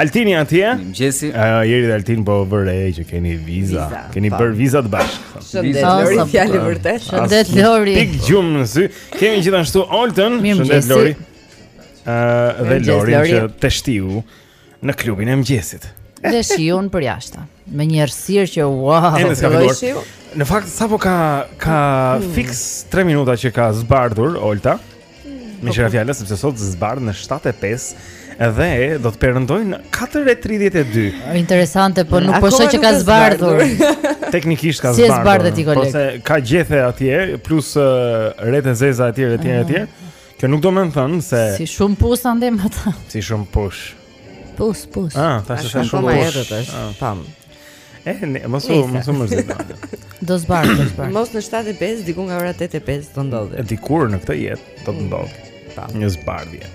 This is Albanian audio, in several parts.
Altini atje. Mirëmëngjesi. Uh, Jeri dhe Altin po vë re që keni viza. viza. Keni bër vizat bashkë. Shëndet Lori, fjalë vërtet. Shëndet Lori. Pikë gjumë në sy. Kemi gjithashtu Oltën. Shëndet Lori. Ëh uh, dhe Lori që teshtiu në klubin e mëngjesit. Dhe shiun për jashtë. Me një errësirë që wow. Në fakt sapo ka ka hmm. fiks 3 minuta që ka zbardhur Olta. Me që ra fjala, sepse sot zbardhë në 7.5 Dhe do të perëndojë 4.32 Interesante, po nuk po shoj po që ka zbardhur Teknikisht ka zbardhur Si e zbardhë ti kolegë Po se po ka gjethe atje, plus uh, retë e zeza atje, atje, atje Kjo nuk do me thënë se Si shumë pus, andim ata Si shumë pus Pus, pus. Ah, tash është shumë më herët është. Ah. Pam. Eh, ne, mos u mos u mërzit. Do zbardhë, do zbardhë. Mos në 75, diku nga ora 85 do ndodhë. Dikur në këtë jetë do të ndodhë. Pam. Një zbardhje.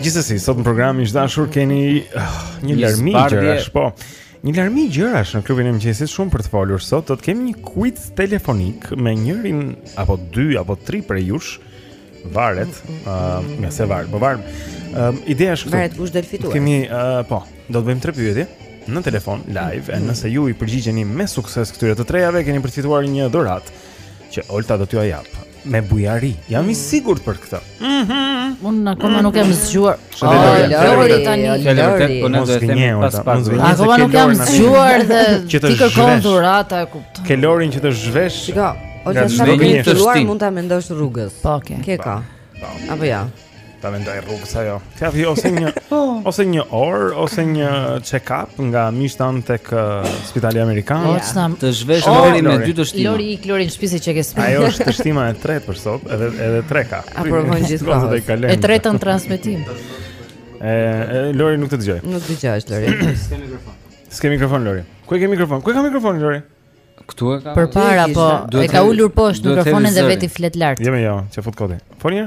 Gjithsesi, sot në programin, të dashur, kemi ah, një larmi gjërash, po. Një larmi gjërash në klubin e mëngjesit shumë për të folur sot. Do të kemi një quiz telefonik me njërin apo dy apo tri prej jush. Varet, uh, nga se varet, po varet. Um, ideja është këtu. Varet kush del fitues. Kemi, uh, po, do të bëjmë tre pyetje në telefon live, e nëse ju i përgjigjeni me sukses këtyre të trejave, keni përfituar një dhuratë që Olta do t'jua japë. me bujari. Jam i mm. sigurt për këtë. Mhm. Unë akoma nuk jam zgjuar. Lori tani. Lori. Po nuk do të them pas pas. Akoma nuk jam zgjuar dhe ti kërkon dhurata, e kupton. Ke Lorin që të zhvesh. Shiko, ose sa të filluar mund ta mendosh rrugës. Po, ke. Ke ka. Po. Apo ja. Ta mendoj rrugës ajo. Ka vi ose një ose një orë ose një check-up nga mjeshtrat tek uh, Spitali Amerikan. Ja. Ose të zhvesh oh, Lori me dy teshtima. Lori ik Lori në shtëpi se ç'e ke shtëpi. Ajo është teshtima e tretë për sot, edhe edhe tre ka. A provon gjithmonë. E tretë në transmetim. E, e Lori nuk të dëgjoj. Nuk dëgjoj Lori. S'ke mikrofon. S'ke mikrofon Lori. Ku e ke mikrofon? Ku e ka mikrofon Lori? Këtu e ka. Përpara po, e ka ulur poshtë mikrofonin dhe vetë flet lart. Jemi jo, çe fut kodin. Foni?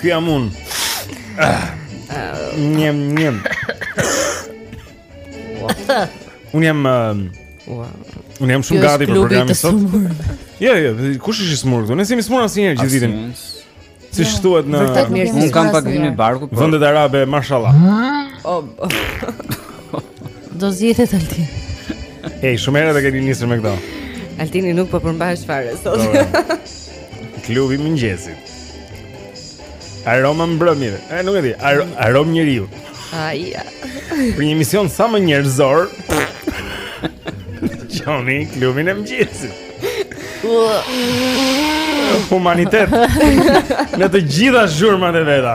Ky jam un. Njem njem. Un jam um, Un jam shumë gati për programin sot. Jo, jo, kush është i smur këtu? Ne s'jemi smur asnjëherë gjithë ditën. Siç jo. thuhet në Vërtet mirë, un kam pak dhimbje barku. Po. Vendet arabe, mashallah. Do zgjidhet Altin. Ej, shumë herët e keni nisur me këto. Altini nuk po përmbahet fare sot. Klubi i mëngjesit. Aroma mbrëmjeve. E nuk e di, ar arom njeriu. Ai. Për një emision sa më njerëzor. Jeni klubin e mëngjesit. Humanitet. Në të gjitha zhurmat e veta.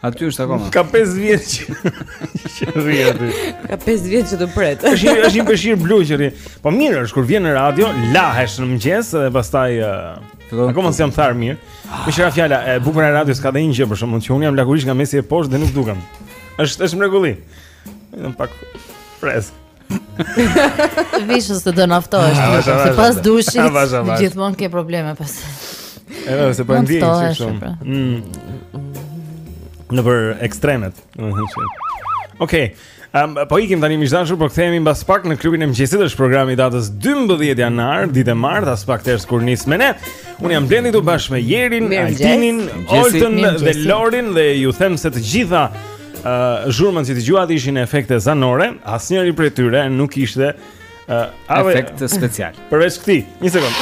Aty është akoma. Ka 5 vjet që rri aty. Ka 5 vjet që të pret. Është është një peshqir blu që rri. Po mirë është kur vjen në radio, lahesh në mëngjes dhe pastaj uh, akoma s'jam thar mirë. Meqë ra fjala, e bukura e radios ka dhe një gjë për shembull që un jam lakurish nga mesi e poshtë dhe nuk dukem. Është është mrekulli. Vetëm pak fresk. Vishe se do na ftohesh, ah, se pas dushit, ah, gjithmonë ke probleme pas. Edhe seç po ndjej kështu. Pra. Mm. Nëpër ekstremet, domethënë. Okej. Um, po ikim tani miq të dashur, po kthehemi mbas pak në klubin e mëngjesit, është programi i datës 12 janar, ditë e martë, aspak ters kur nis me ne. Unë jam Blendi këtu bashkë me Jerin, Altinin, Oltën dhe Lorin dhe ju them se të gjitha Uh, zhurmat që dëgjuat ishin efekte zanore Asnjëri prej tyre nuk ishte uh, ave... Efekt special Përveç këtij, një sekond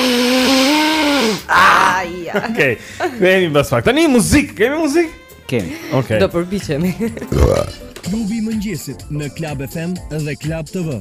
Ai Okej, okay. kthehemi mbas pak Tani muzikë, kemi muzikë? Kemi okay. Do përpiqemi Klubi i mëngjesit në Club FM dhe Club TV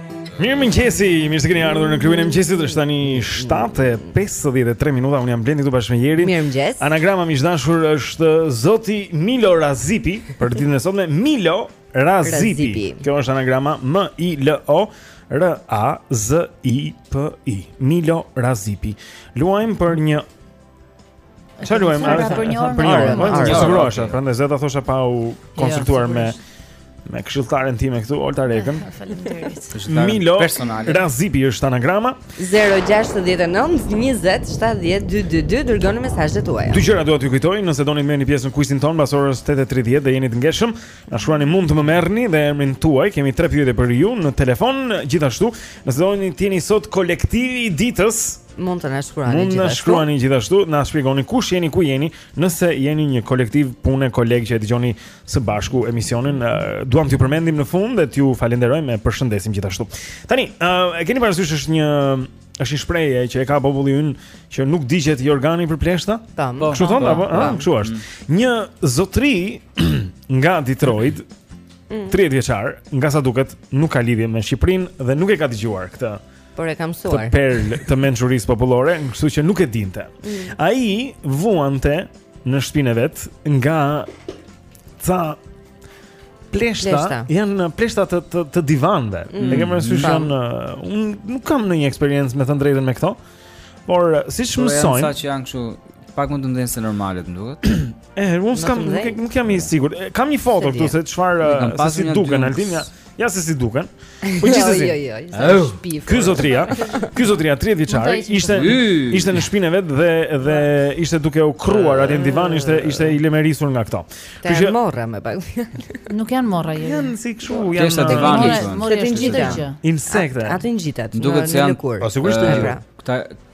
Mirëmëngjesi, mirë se keni ardhur në klubin e mëngjesit, është tani 7 e 53 minuta, unë jam Blendi këtu bashkë me Jerin Mirëmëngjesi Anagrama miq të dashur është zoti Milo Razipi, për ditën e sotme, Milo Razipi. Razipi Kjo është anagrama M-I-L-O R-A-Z-I-P-I Milo Razipi Luajmë për një Çfarë luajmë? Pra për një orë. Për një orë. Mund të sigurohesh, prandaj s'e thosha pa u jo, konsultuar me me këshilltaren time këtu Olta Rekën. Faleminderit. Milo personal. Razipi është anagrama 069 20 70 222 dërgoni mesazhet tuaja. Dy gjëra dua t'ju kujtoj, nëse doni të merrni pjesë në kuizin tonë pas orës 8:30 dhe jeni të ngeshëm, na shkruani mund të më merrni dhe emrin tuaj. Kemi tre pyetje për ju në telefon, gjithashtu, nëse doni të jeni sot kolektivi i ditës, Mund të na shkruani gjithashtu. Mund të na shkruani gjithashtu, na shpjegoni kush jeni, ku jeni, nëse jeni një kolektiv pune, kolegë që e dëgjoni së bashku emisionin, uh, duam t'ju përmendim në fund dhe t'ju falenderojmë e përshëndesim gjithashtu. Tani, uh, e keni parasysh është një është një shprehje që e ka populli ynë që nuk digjet jorgani për pleshta? Tam. Po. Kështu thonë apo? Ëh, kështu është. Mm. Një zotri nga Detroit, 30 mm. vjeçar, nga sa duket, nuk ka lidhje me Shqipërinë dhe nuk e ka dëgjuar këtë Por e kam mësuar. Këtë perlë të mençurisë popullore, kështu që nuk e dinte. Mm. Ai vuante në shtëpinë e vet nga ca pleshta, pleshta. janë pleshta të të, të divaneve. Mm. E keni parasysh janë uh, un nuk kam ndonjë eksperiencë them të drejtën me këto. Por uh, siç mësojnë, ca që janë kështu pak më të mëdhenj se normalet më duket. Eh, unë s'kam nuk, nuk jam i sigurt. Kam një foto këtu se çfarë uh, si duken Altin. Ja se si duken. Po gjithsesi. Jo, jo, jo. Ky zotria, ky zotria 30 vjeçar, ishte ishte në shpinë e vet dhe dhe ishte duke u kruar atje në divan, ishte ishte i lemerisur nga këto. Ky që morra me pak. Nuk janë morra jo. Janë si kshu, janë në divan. Morra të ngjitet gjë. Insekte. Atë ngjitet. Duket se janë. Po sigurisht. Pra. Këta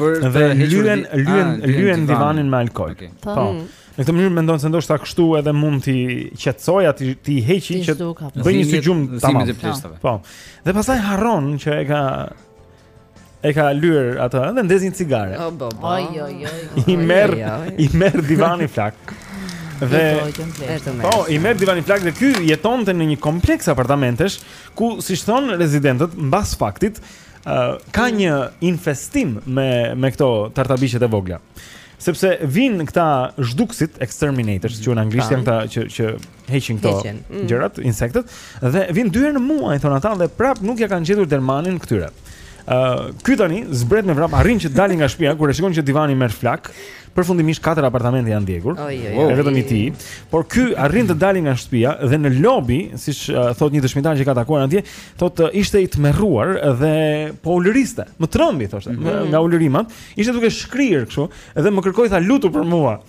Për dhe lyen lyen ah, lyen divanin me alkool. Okay. Po. po. Mm. Në këtë mënyrë mendon se ndoshta kështu edhe mund t'i qetësoj atë t'i heqi që bëj një si gjum tamam. Po. Dhe pastaj harron që e ka e ka lyer atë dhe ndez një cigare. Oh, bo, bo. Oj oj oj. I merr i merr divani flak. Dhe po, i merr divani flak dhe ky jetonte në një kompleks apartamentesh ku siç thon rezidentët mbas faktit Uh, ka mm. një infestim me me këto tartabiqet e vogla. Sepse vin këta zhdukësit exterminators, mm. që në anglisht janë këta që që heqin këto mm. gjërat, insektet dhe vin dy herë në muaj thon ata dhe prap nuk ia kanë gjetur dermanin këtyre. Ë, uh, ky tani zbret me vrap, arrin që të dali nga shtëpia kur e shikon që divani merr flak. Përfundimisht katër apartamente janë djegur. Wow. Jo vetëm i tij. Por ky arrin të dali nga shtëpia dhe në lobi, siç uh, thot një dëshmitar që ka takuar atje, Thotë ishte i tmerruar dhe po ulëriste. Më trembi thoshte, mm -hmm. nga ulërimat, ishte duke shkrirë kështu, edhe më kërkoi tha lutu për mua.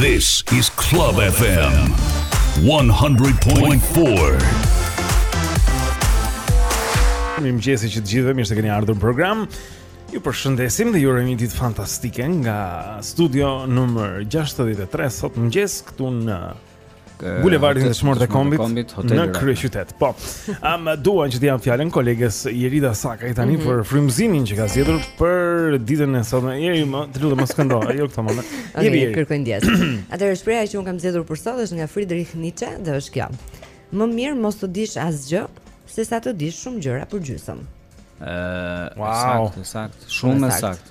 This is Club FM 100.4. Mirëmëngjesi që të gjithëve, mirë se keni ardhur në program Ju përshëndesim dhe ju urojmë një ditë fantastike nga studio numër 63 Sot mëngjes këtu në Bulevardin Dëshmorët e Kombit, kombit në kryeqytet. Po. Am dua që t'ia jap fjalën koleges Jerida Sakaj tani mm -hmm. për frymëzimin që ka zgjedhur për ditën e sotme. Jeri, me të lutem mos këndo, jo këtë moment. Jeri, okay, kërkoj ndjes. Atëherë shprehja që un kam zgjedhur për sot është nga Friedrich Nietzsche dhe është kjo. Më mirë mos të dish asgjë, sesa të dish shumë gjëra përgjysmë. Ëh, wow. saktë, saktë, shumë saktë.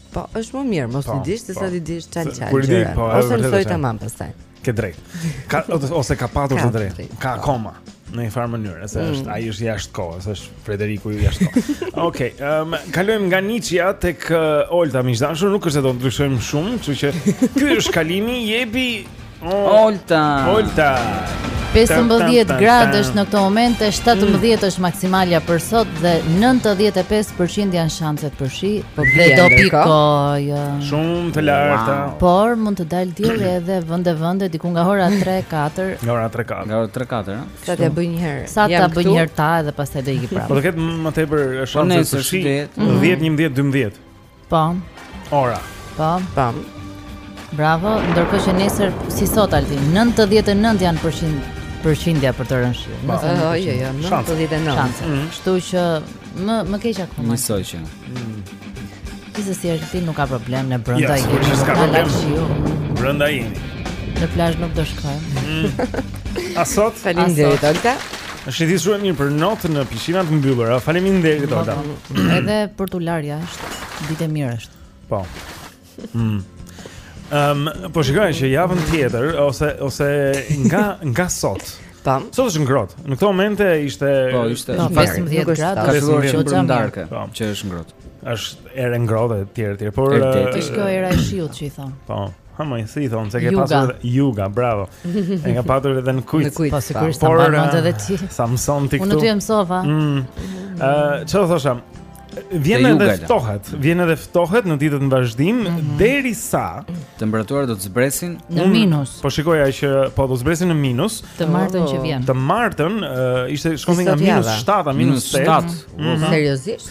Po, është më mirë, mos po, i dish se sa po. t'i dish çal çal. Kur i di, po, ose mësoj tamam pastaj. Ke të drejtë. Ka ose ka patur të drejtë. Ka akoma në një farë mënyrë, se mm. është ai është jashtë kohës, është Frederiku i jashtë kohës. Okej, okay, um, ehm, kalojmë nga Niçja tek uh, Olta Miqdashur, nuk është se do të ndryshojmë shumë, kështu që ky është kalimi, jepi Olta. Olta. 15 gradë është në këto momente, 17 mm. është maksimalja për sot dhe 95% janë shanset për shi, po dhe do pikoj. Shumë të larta. Wow. Por mund të dalë dielli edhe vende vende diku nga ora 3-4. Nga ora 3-4. Nga ora 3-4, ëh. Sa të bëj një herë. Sa të bëj një herë ta edhe pastaj do iki prapë. Po do ketë më tepër shanse për shi. 10, 11, 12. Po. Ora. Po. Po. Bravo, ndërkohë që nesër si sot Altin 99 janë përqind përqindja për të rënë shi. Po, jo, jo, jo, 99. Shanse. Mm. Kështu që më më keq akoma. Nisoj që. Mm. Kështu si Altin nuk ka problem ne brenda jemi në plazh s'do. Brenda i. Në plazh nuk do shkojmë. Mm. A sot? Faleminderit, Olta. Është një ditë shumë e mirë për not në piscina të mbyllura. Faleminderit Olta. Edhe për tu larë jashtë, ditë e mirë është. Po. Mm. Ehm, um, po shikoj që javën tjetër ose ose nga nga sot. Tam. Sot është ngrohtë. Në këtë moment ishte Po, ishte 15 no, gradë, ka shkuar që në darkë, po. që është ngrohtë. Është erë e ngrohtë etj etj, por është kjo era e shiut që i thon. Po. Ë, si i thonë, se ka pasur dhe juga, bravo E ka pasur edhe në kujtë Në kujtë, pa sikur sa më barë mund edhe ti Sa më sonë ti këtu Unë të jemë sofa mm. Çfarë thosha, vjen edhe ftohet Vjen edhe ftohet në ditët në vazhdim mm -hmm. Derisa Temperaturat do të zbresin Në minus Po shikoja që po do të zbresin në minus Të martën që vjen Të martën, uh, ishte shkonte nga minus 7 a minus 8 Minus 7 mm -hmm. Seriozisht?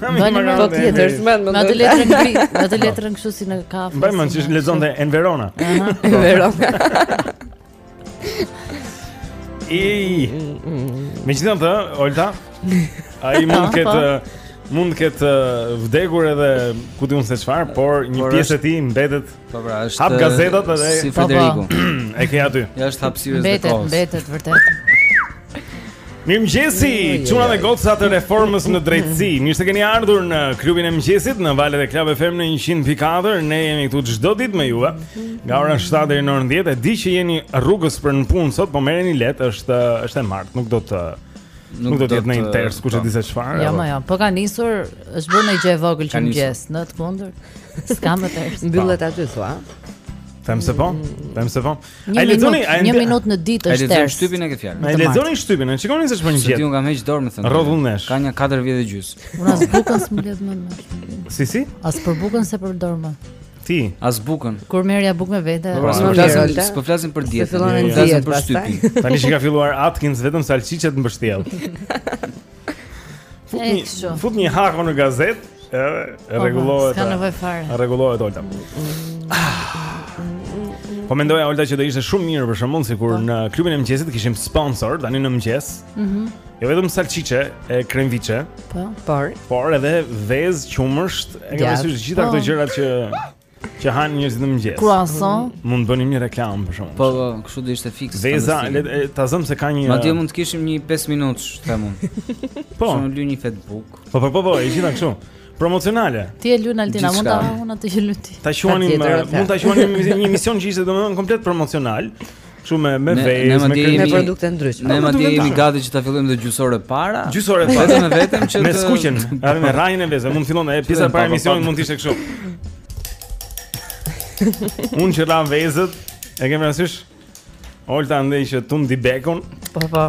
Mbaj në mend tjetër, s'mbaj mend më. Me atë letrën gri, me atë letrën kështu si në kafe. Mbaj mend që lexonte En Verona. En Verona. Ej. Megjithatë, Olta, ai mund të ketë, po. mund të ketë uh, vdekur edhe ku di unë se çfarë, por një pjesë e tij mbetet Po pra, është Hap gazetat edhe si Federiku. e ke aty. Ja është hapësirës së kohës. Mbetet, mbetet vërtet. Mirëmëngjesi, çuna dhe goca të reformës në drejtësi. Mirë se keni ardhur në klubin e mëngjesit në valët e Club FM në 100.4. Ne jemi këtu çdo ditë me juve. Nga ora 7 deri në 10, e di që jeni rrugës për në punë sot, po merreni lehtë, është është e martë, nuk do të Nuk do të jetë në interes kush e di se çfarë. Jo, jo, po ka nisur, është bërë një gjë e vogël që në mëngjes, në të kundër. S'ka më të. Mbyllet aty thua. Them se po, them se po. A e lexoni, ai një minutë në ditë është tërë. A e lexoni shtypin e këtë fjalë. Ai lexoni shtypin, e shikoni se ç'po ngjet. Ti unë kam heq dorë me thënë. Rrotull nesh. Ka nja 4 vjet e gjys. Unë as bukën s'më lexh më. Si si? As për bukën s'e përdor më. Ti, as bukën. Kur merrja bukë me vete. Po, po flasim, po flasim për dietë. Po flasim për shtypin. Tani që ka filluar Atkins vetëm salçiçet mbështjell. Fut një, fut një hakë në gazet, edhe po, po, rregullohet. Ka nevojë fare. Rregullohet Olta. Po mendoja Olta që do ishte shumë mirë për shembull sikur në klubin e mëngjesit kishim sponsor tani në mëngjes. Mhm. Jo vetëm salçiçe e kremviçe. Po. Por, por edhe vezë, qumësht, e kam thënë të gjitha këto po. gjëra që që hanë njerëzit në mëngjes. Croissant. Mm. Mund të bënim një reklamë për shkak. Po, po, kështu do ishte fiks. Veza, le ta zëm se ka një Madje mund të kishim një 5 minutësh, them unë. Po. Shumë lë një Facebook. Po, po, po, po, e gjitha kështu. Promocionale. Ti e lën Altina, mund ta unë atë që lë ti. Ta quanim, mund ta quanim një emision që ishte domethënë komplet promocional. Kështu me me vezë, me krem, me produkte të ndryshme. Ne madje jemi gati që ta fillojmë dhe gjysmë ore para. Gjysmë ore para. Vetëm vetëm që me skuqen, edhe me rrajën e vezë, mund të fillojë edhe pjesa para emisionit mund të ishte kështu. Unë që la vezët, e kemi parasysh Olta ndaj që tund bejkon Po po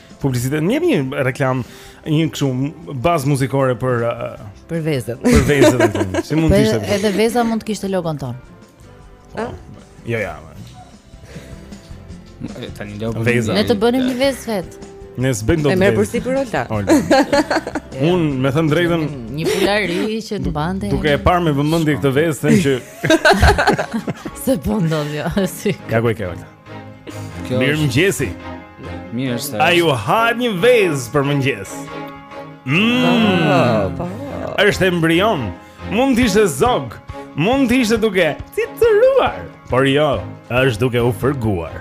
publicitet. Një një reklamë, një kështu bazë muzikore për uh, për vezën. Për vezën aty. Si mund të ishte? Edhe veza mund të kishte logon tonë. Po. Jo, ja. Tani do të veza. Ne të bënim një vezë vetë. Ne s'bëjmë dot. E merr përsipër Olta. Unë me thënë të drejtën një pulari që të mbante. Duke e parë me vëmendje këtë vezë, them që s'e bën dot jo. Ja ku e ke Olta. Kjo Mirë mëngjesi. Mirë se. Ai u ha një vezë për mëngjes. Mmm. Po. Është embrion. Mund të ishte zog. Mund të ishte duke cicëruar, por jo, është duke u fërguar.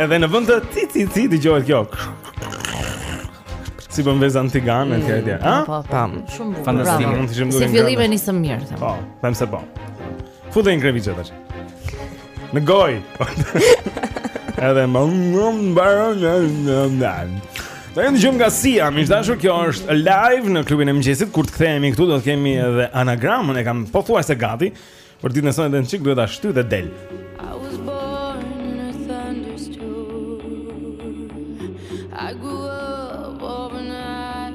Edhe në vend të ci ci ci dëgjohet kjo. Si bën veza në tigan etj etj. Mm, ha? Po, po, po. Shumë bukur. Fantastike. Si fillim e nisëm mirë. Po, them se po. Fut një kremviçe tash në gojë Edhe më më më baro në në në Do të dëgjojmë nga Sia, miq të dashur kjo është live në klubin e mëngjesit Kur të kthehemi këtu do të kemi edhe anagramën e kam pothuajse gati Për ditën e sotme edhe një çikë duhet ta shtyj dhe del I was born in a thunderstorm I grew up overnight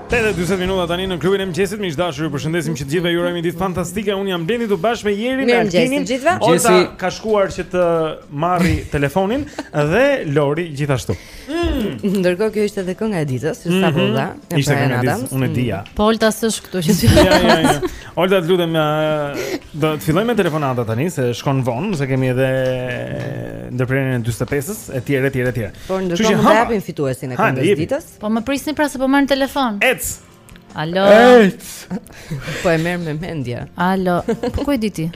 8:40 minuta tani në klubin e mëngjesit, miq të dashur, ju përshëndesim që të gjithëve ju urojmë një ditë fantastike. Unë jam Blendi këtu bashkë me Jerin, me Altinën. Olta ka shkuar që të marrë telefonin dhe Lori gjithashtu. Mm. Ndërkohë kjo ishte edhe kënga e ditës, që sapo mhm. dha. Ishte kënga e ditës, unë e dija. Mm. Po Olta s'është këtu që. Ja, ja, ja. Olta, të lutem, do të fillojmë me telefonata tani, se shkon vonë, se kemi edhe ndërprerjen e 45-s, etj, etj, etj. Por ndërkohë do të japim fituesin e këngës së ditës. Po më prisni pra se po marr në telefon. Ec. Alo. Ec. Po e merr me mendje. Alo. Po ku e di ti?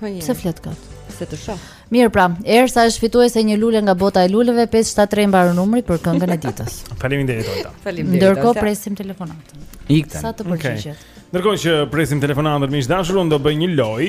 Po je. Pse flet kot? Se të shoh. Mirë pra, Ersa është fituese e një luleje nga bota e luleve, 573 mbaron numri për këngën e ditës. Faleminderit Olta. Faleminderit. Ndërkohë presim telefonatën. Ikten. S'të përgjigjet. Okay. Ndërkohë që presim telefonatën miq të dashur, unë do bëj një lojë.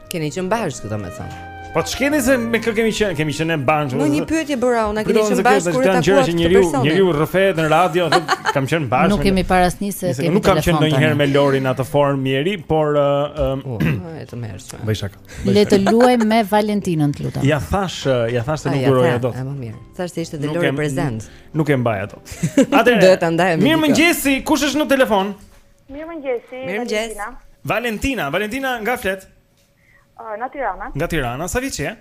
Keni qenë bashkë domethënë. Po ç'keni se me kë kemi qenë? Kemi qenë në bashkë. Po një pyetje bëra unë, keni qenë bashkë kur ta takuat këtë person? Njëri u rrëfehet në radio, thotë, kam qenë bashkë. Nuk kemi parasysh se kemi. Nuk kam qenë ndonjëherë me Lorin atë formë mjeri, por ë e tmerrshme. Bëj shaka. Le të luajmë me Valentinën, të lutem. Ja thash, ja thash se nuk duroja dot. Është më mirë. Thash se ishte dhe Lori prezent. Nuk e mbaj ato. Atëherë. Do ta ndajmë. Mirëmëngjesi, kush është në telefon? Mirëmëngjesi, Valentina. Valentina, Valentina nga flet? Uh, nga Tirana. Nga Tirana, sa vjeç je?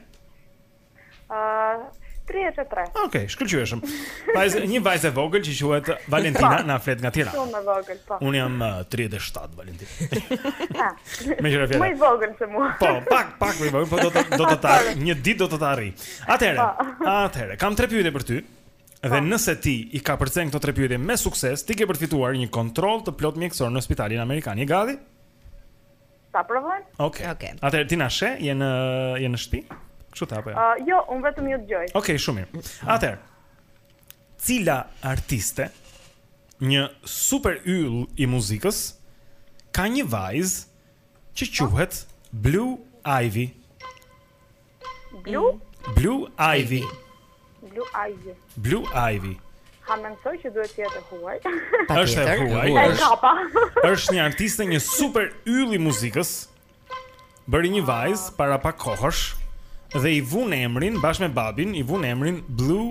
Uh, 33. Okej, okay, shkëlqyeshëm. Vajzë, një vajzë e vogël që quhet Valentina, na flet nga Tirana. Shumë e vogël, po. Unë jam uh, 37, Valentina. Mirela vjen. Më i vogël se mua. Po, pak, pak më i vogël, po do të do të ta një ditë do të ta arrij. Atëherë, po. atëherë, kam tre pyetje për ty. Dhe po. nëse ti i kapërcen këto tre pyetje me sukses, ti ke për të fituar një kontroll të plotë mjekësor në spitalin amerikan. Je gati? Ta provojmë. Okej. Okay. Okay. Atëherë ti na sheh, je në je në shtëpi? Kështu është apo jo? Uh, jo, unë vetëm ju dëgjoj. Okej, okay, shumë mirë. Atëherë, cila artiste një super yll i muzikës ka një vajzë që po. quhet Blue Ivy? Blue? Blue Ivy. Blue Ivy. Blue Ivy. Ha mendoj që duhet të jetë e huaj. Është e huaj. Është një artiste, një super yll i muzikës. Bëri një vajzë para pak kohësh dhe i vunë emrin bashkë me babin, i vunë emrin Blue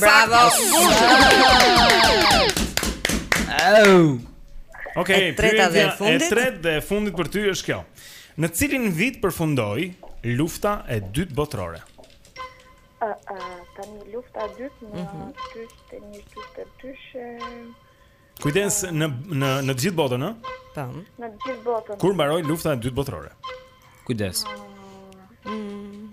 Bravo. Oh. Okej, okay, treta dhe e fundit. E treta dhe e fundit për ty është kjo. Në cilin vit përfundoi lufta e dytë botërore? Ë, uh, uh, tani lufta e dytë në mhm. dyzet e, një dyzet e, dyzet e. Kujdes në në në të gjithë botën, ë? Tam. Në të gjithë botën. Kur mbaroi lufta e dytë botërore? Kujdes. Mm.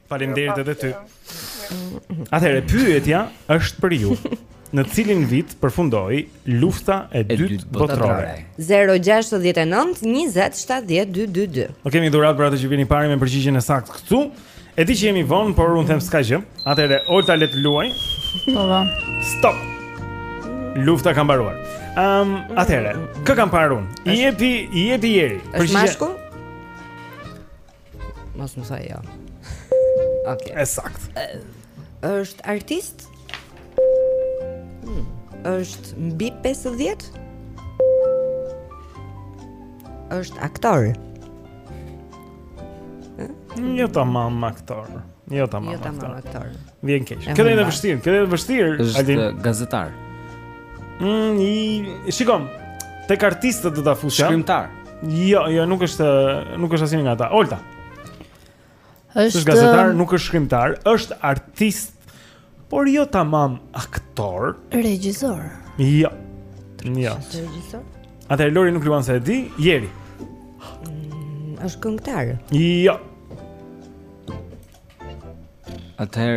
Faleminderit edhe ty. Atëherë pyetja është për ju. Në cilin vit përfundoi lufta e dytë botërore? 069 20 70 222. Okej, kemi dhuratë për atë që vjen i pari me përgjigjen e saktë këtu. E di që jemi vonë, por unë them s'ka gjë. Atëherë Olta le të luajë. Po. po. Stop. Lufta ka mbaruar. Ehm, um, atëherë, kë kam parë unë? I jepi, i jepi ieri. Është mashkull? Mos më thaj jo. Okej. Ekzakt. Është artist? Hmm. Është mbi 50? Është aktor. Jo tamam aktor. Jo tamam. Jo tamam aktor. Vjen keq. E kanë të vështirë, e kanë të vështirë. Është gazetar. Mm, shikoj. Tek artistët do ta fusja. Shkrimtar. Jo, jo, nuk është, nuk është asnjë nga ata. Olta. Është gazetar, nuk është shkrimtar, është artist Por jo tamam aktor. Regjisor. Jo. Jo. Regjisor. Atëherë Lori nuk luan se e di, Jeri. Mm, është këngëtar. Jo. Atë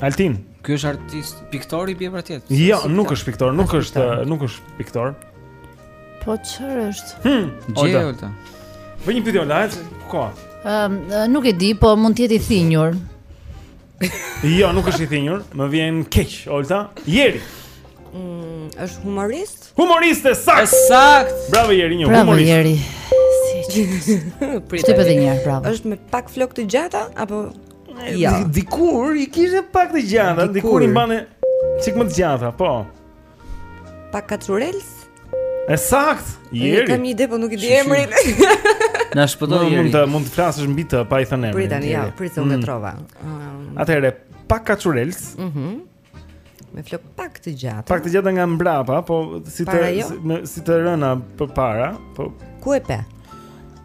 Altin. Ky është artist, piktor i bie pra të jetë. Jo, nuk është piktor, nuk është, nuk është piktor. Po çfarë është? Hm, Gjeje Olta. Bëj një pyetje online, ku ka? Ëm, nuk e di, po mund të jetë i thinjur. Jo, nuk është i thinjur, më vjen keq, Olta. Jeri. Mm, është humorist? Humorist e saktë. Saktë. Bravo Jeri, një bravo, humorist. Bravo Jeri. Si Pritet. Ti bëj dhe një, bravo. Është me pak flokë të gjata apo jo? Dikur i kishte pak të gjata, dikur, dikur i mbante çik më të gjata, po. Pak kaçurrels? E saktë, Jeri. Kam ide po nuk i di emrin. Na shpëto Jeri. Mund të mund të flasësh mbi të pa i thënë emrin. Prit tani, ja, prit unë mm. trova. Um, Atëherë pak kaçurrels. Mhm. Mm me flokë pak të gjata. Pak të gjata nga mbrapa, po si të jo? si, me, si të rëna përpara, po ku e pe?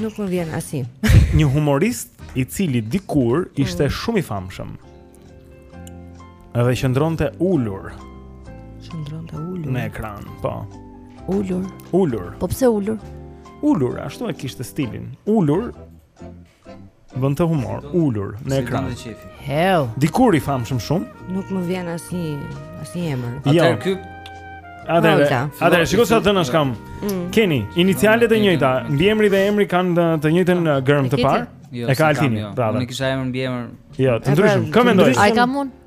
Nuk më vjen asnjë. Një humorist i cili dikur ishte mm. shumë i famshëm. Edhe qëndronte ulur. Qëndronte ulur në ekran, po. Ulur. Ulur. Po pse ulur? Ulur, ashtu e kishte stilin. Ulur. Bënte humor, ulur në ekran. Hell. Dikur i famshëm shumë. Nuk më vjen asnjë asnjë emër. Jo. Atëherë ky Atëherë, atëherë shiko sa të dhëna kam. Mm. Keni inicialet e njëjta, mbiemri dhe emri kanë të njëjtën uh, gërmë të parë. Jo, e ka Altini. Jo. Pra, Unë kisha emër mbiemër. Jo, të ndryshëm. Kë mendoj? Ai kam unë.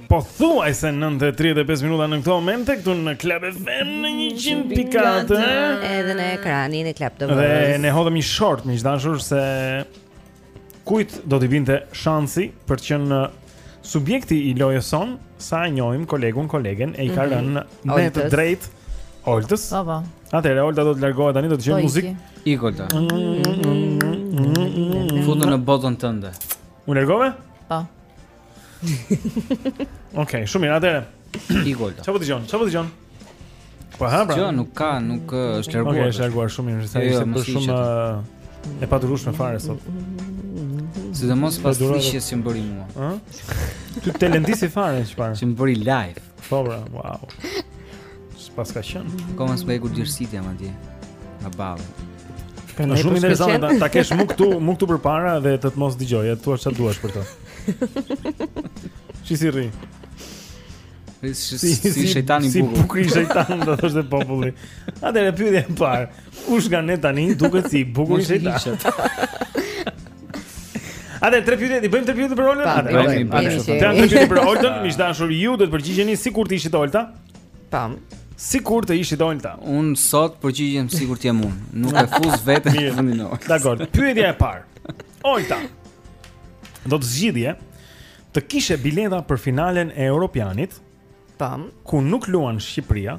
Pothuajse 9.35 minuta në këto momente këtu në Club FM në 100.4 Edhe në ekranin e Club TV-së Dhe ne hodhëm një short, miq të dashur, se kujt do t'i binte shansi për të qenë subjekti i lojës sonë Sa e njojmë kolegun, kolegen e i ka mhm. rënë mm -hmm. në të drejtë Oltës Po, po Atëherë, Olta do të largohet tani, do të dëgjojë muzikë Ik Olta Futu në botën tënde U largove? Po Okej, okay, shumë mirë, atëherë. Ik Olta. Çfarë po dëgjon? Çfarë po dëgjon? Po ha, pra. Jo, nuk ka, nuk është larguar. Okej, okay, është larguar shumë mirë, sa jo, ishte për shumë e padurueshme fare sot. Sidomos pas fyerjes që më bëri mua ha? Ty të lëndisi fare që parë Që më bëri live Po pra, wow Së pas ka qënë Akoma s'më ikur, gjithë ditën jam atje Nga balë Është shumë interesant, ta, ta kesh mu këtu, mu këtu përpara dhe të të mos dëgjojë, e të thuash ça të duash për të. Që si rri? Si si si shejtani bukur. Si bukuri shejtani do të thoshte populli. Atëherë pyetja e parë, kush nga ne tani duket si bukuri shejtani? Atëherë tre pyetje, i bëjmë tre pyetje për Oltën? Atëherë bëjmë. Atëherë tre pyetje për Oltën, miq të dashur, ju do të përgjigjeni sikur të ishit Olta. Tam. Sikur të ishit Olta. Unë sot përgjigjem sikur të jem unë. Nuk e fus veten në vendin e Oltës. Dakord. Pyetja e parë. Olta. do të zgjidhje të kishe bileta për finalen e Europianit, tam, ku nuk luan Shqipëria.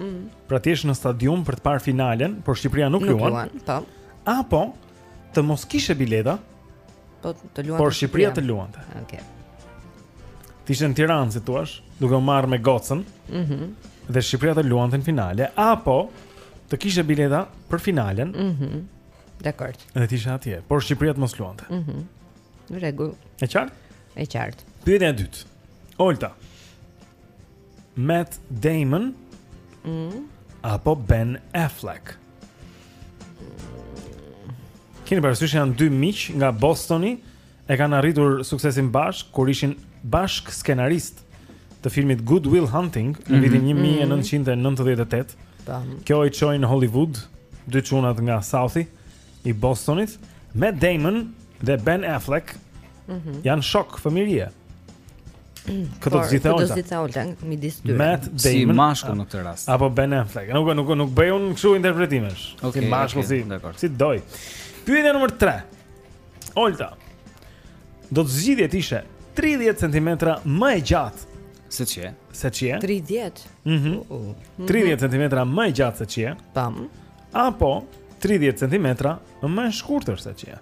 Mm. Pra t'jesh në stadium për të parë finalen, por Shqipëria nuk, nuk luan. Nuk luan, tam. Apo të mos kishe bileta, po të luante. Por Shqipëria, Shqipëria të luante. Okej. Okay. Të ishe në Tiranë, si thua, duke u marrë me gocën. Mhm. Mm dhe Shqipëria të luante në finale, apo të kishe bileta për finalen. Mhm. Mm Dakord. Edhe t'isha atje, por Shqipëria të mos luante. Mhm. Mm në rregull. E qartë? E qartë. Pyetja e dytë. Olta. Matt Damon. Mhm. Mm apo Ben Affleck. Keni parasysh janë dy miq nga Bostoni e kanë arritur suksesin bashkë kur ishin bashkëskenaristë të filmit Good Will Hunting në mhm. vitin 1998. Mhm. Tam. Kjo i çoi në Hollywood dy çunat nga Southi i Bostonit, Matt Damon dhe Ben Affleck. Mm -hmm. Janë shokë fëmijërie. Këto të gjitha ojta. Këto të gjitha ojta, mi disë dyre. Matt Damon. Si mashkull në këtë rast. Apo Ben Affleck. Nuk, nuk, nuk, nuk bëj unë kështu interpretimesh. Okay, si mashkull, okay, si, si do. Pyetja numër 3. Olta. Do të zgjidhje të ishe 30 cm më e gjatë se ç'je. Se ç'je? 30. Mhm. Mm uh, uh. 30 cm më e gjatë se ç'je. Tam. Apo 30 cm më e shkurtër se ç'je.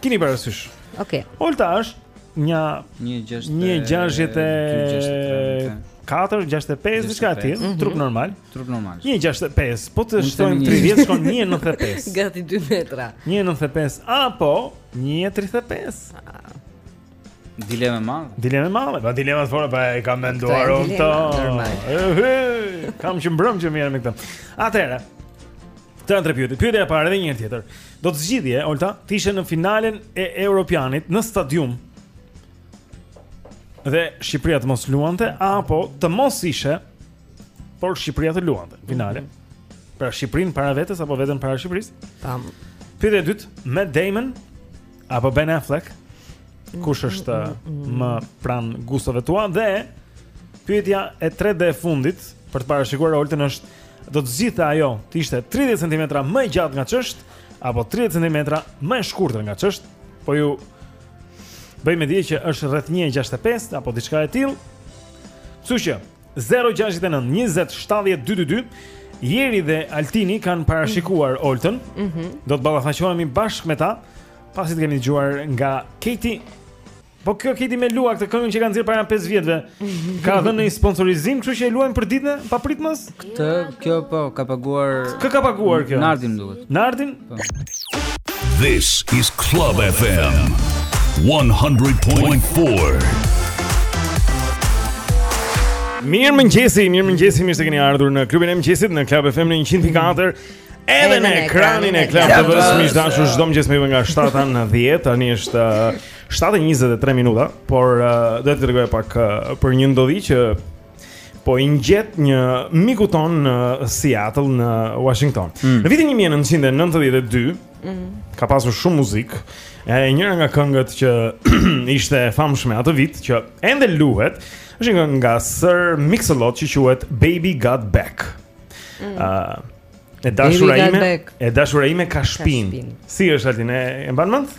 Kini parasysh. Okej. Okay. Olta është një një 6 një 64 65 diçka e tillë, mhm. trup normal. Trup normal. 1.65, po t'i shtojmë 30, shkon 1.95. Gati 2 metra. 1.95, apo 1.35. Dilemë e madhe. Dilemë e madhe, po dilema të forta, po e kam menduar unë këtë. Kam që mbrëmë që merrem me këtë. Atëherë, këto janë tre pyetje, pyetja e parë edhe njëherë tjetër. Do të zgjidhje, Olta, të ishe në finalen e Europianit në stadium dhe Shqipëria të mos luante, apo të mos ishe Por Shqipëria të luante në finale. Mm -hmm. Pra Shqipërinë para vetes apo veten para Shqipërisë? Tam. Pyetja e dytë, Matt Damon apo Ben Affleck? Kush është mm -hmm. më pranë gustove tua dhe pyetja e tretë dhe e fundit për të parashikuar Oltën është do të zgjidhte ajo të ishte 30 cm më e gjatë nga ç'është apo 30 cm më e shkurtër nga ç'është? Po ju bëj me dije që është rreth 1.65 apo diçka e tillë. Kështu që 069 20 70 222 Jeri dhe Altini kanë parashikuar mm. Oltën. Mhm. Mm do të ballafaqohemi bashkë me ta pasi të kemi dëgjuar nga Katie. Po kjo Katie me lua këtë këngën që ka nxjerrë para 5 vjetëve. Ka dhënë një sponsorizim, kështu që e luajmë përditë ne papritmas? Këtë kjo po ka paguar. Kë ka paguar kjo? Nardin duhet. Nardin? This is Club FM 100.4. Mirëmëngjesi, mirëmëngjesi, mirë se keni ardhur në klubin e mëngjesit në Club FM në 104 Edhe në ekranin e Club TV-së miq të dashur çdo mëngjes me ne nga 7 në 10 Tani është 7.23 uh, minuta Por uh, do t'ju tregoj pak uh, për një ndodhi që po i ngjet një mikut tonë në Seattle në Washington. Mm. Në vitin 1992 mm. ka pasur shumë muzikë. E njëra nga këngët që ishte e famshme atë vit që ende luhet, është një nga Sir Mix-a-Lot që quhet Baby Got Back. Mm. Uh, e dashura ime, e dashura ime ka shpinë. Si është Altin e, e mban mend?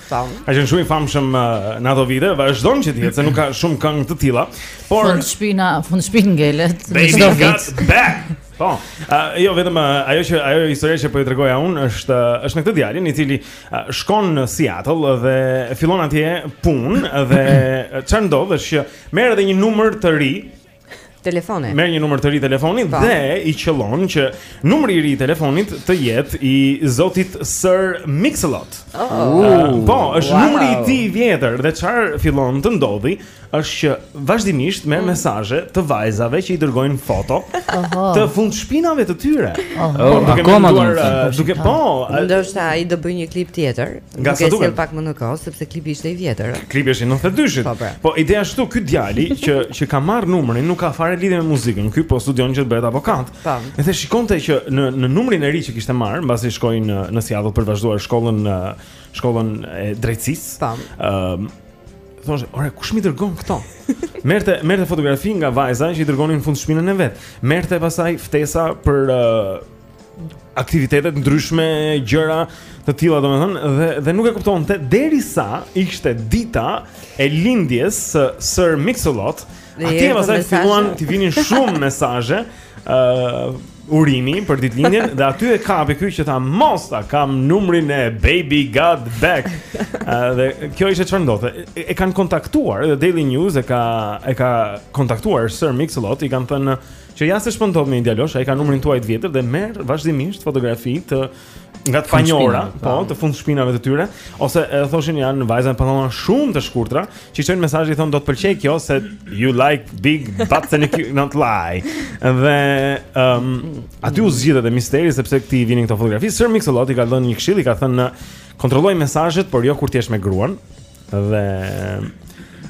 Po. Ka qenë shumë i famshëm në ato vite, vazhdon që të jetë se nuk ka shumë këngë të tilla, por fundshpina, fundshpinë ngelet. Baby got back. Po. Uh, jo vetëm uh, ajo që ajo historia që po ju tregoja unë është uh, është me këtë djalin i cili uh, shkon në Seattle dhe fillon atje punë dhe çfarë ndodh është që merr edhe një numër të ri telefoni. Merr një numër të ri telefoni pa. Po. dhe i qëllon që numri i ri i telefonit të jetë i zotit Sir Mix-a-Lot. Oh. Uh, po, është wow. numri i tij i vjetër dhe çfarë fillon të ndodhi është që vazhdimisht merr mm. mesazhe të vajzave që i dërgojnë foto të fundshpinave të tyre. Oh. Por duke menduar, duke po, ndoshta ai do bëjë një klip tjetër. Nga sa duket pak më në kohë sepse klipi ishte i vjetër. Klipi është i 92-shit. Po, pra. po ideja është këtu ky djali që që ka marrë numrin, nuk ka fare lidhje me muzikën. Ky po studion që të bëhet avokat. Po. Edhe shikonte që në në numrin e ri që kishte marrë, mbasi shkoi në në Seattle për të vazhduar shkollën në shkollën e drejtësisë. Po. Ëm thoshte, "Ore, kush m'i dërgon këto?" Merrte merrte fotografi nga vajza që i dërgonin në fundshpinën e vet. Merrte pastaj ftesa për uh, aktivitete të ndryshme, gjëra të tilla domethënë dhe dhe nuk e kuptonte derisa ishte dita e lindjes së Sir Mix-a-Lot. Aty më pas filluan t'i vinin shumë mesazhe, ë uh, urimi për ditëlindjen dhe aty e kapi ky që tha mos ta kam numrin e Baby Got Back. Uh, dhe kjo ishte çfarë ndodhte. E, e kanë kontaktuar dhe Daily News e ka e ka kontaktuar Sir Mix-a-Lot, i kanë thënë Që ja seç po ndodh me një djalosh, ai ka numrin tuaj të vjetër dhe merr vazhdimisht fotografi të nga të panjora, po, të fund shpinave të tyre, ose e thoshin janë vajza me pantallona shumë të shkurtra, që çojnë mesazh i thon do të pëlqej kjo se you like big butts and you cannot lie. Dhe ehm um, aty u zgjidh edhe misteri se pse këtij i vinin këto fotografi, Sir Mix-a-Lot i ka dhënë një këshillë, i ka thënë kontrolloj mesazhet, por jo kur ti je me gruan. Dhe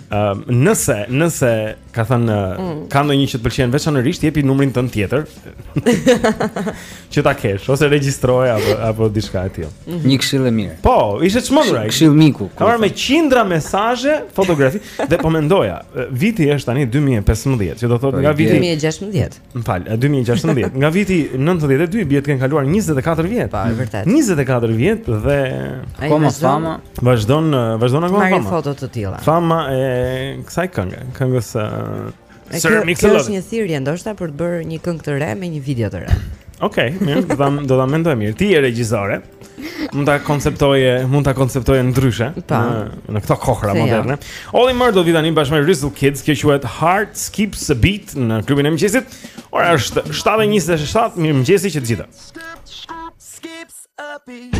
Um, nëse, nëse, ka thënë, mm. ka ndonjë që të pëlqen veçanërisht, jepi numrin tënd tjetër. që ta kesh ose regjistroje apo apo diçka e tillë. Mm -hmm. Një këshillë e mirë. Po, ishte çmendur ai. Këshillë miku. Ka marrë me qindra mesazhe, fotografi dhe po mendoja, viti është tani 2015, që do thotë po, nga viti 2016. Më fal, 2016. Nga viti 92 bie të kenë kaluar 24 vjet. Po, e vërtetë. 24 vjet dhe akoma fama vazhdon, vazhdon akoma fama. Merr foto të tilla. Fama e kësaj kënge, këngës së Sir Mix-a-Lot. Kjo është një thirrje ndoshta për të bërë një këngë të re me një video të re. Okej, okay, mirë, do ta do ta mendoj mirë. Ti je regjisore. mund ta konceptoje, mund ta konceptoje ndryshe po. në në këto kohra jo. moderne. Olly Murs do vijë tani bashkë me Rizzle Kicks, kjo quhet Heart Skips a Beat në klubin e mëngjesit. Ora është 7:27, mirëmëngjesi që të gjithëve. Skips a beat.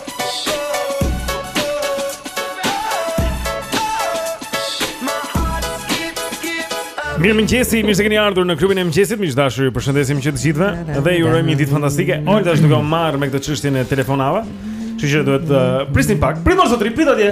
Mirëmëngjesi, mirë se keni ardhur në klubin e mëngjesit, miq të dashur, ju përshëndesim që të gjithëve Dhe ju urojmë një ditë fantastike, Olta është duke u marrë me këtë çështjen e telefonave Kështu që duhet, uh, prisni pak, prit more zotri, prit atje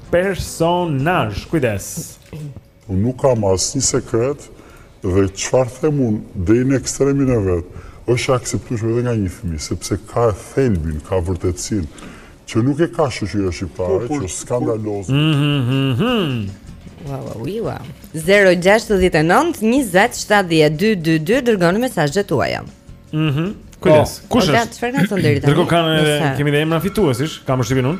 Personazh, kujdes. Unë nuk kam asnjë sekret dhe çfarë them unë deri në ekstremin e vet, është e akseptueshme edhe nga një fëmijë, sepse ka thelbin, ka vërtetësinë që nuk e ka shoqëria shqiptare, që është skandaloze. Mhm. Wow, wow, wow. 069 20 70 222 dërgoni mesazhet tuaja. Mhm. Mm Kujdes. Po, Kush është? Çfarë kanë thënë deri tani? Dërgo kanë kemi dhe emra fituesish, kam përshtypjen unë.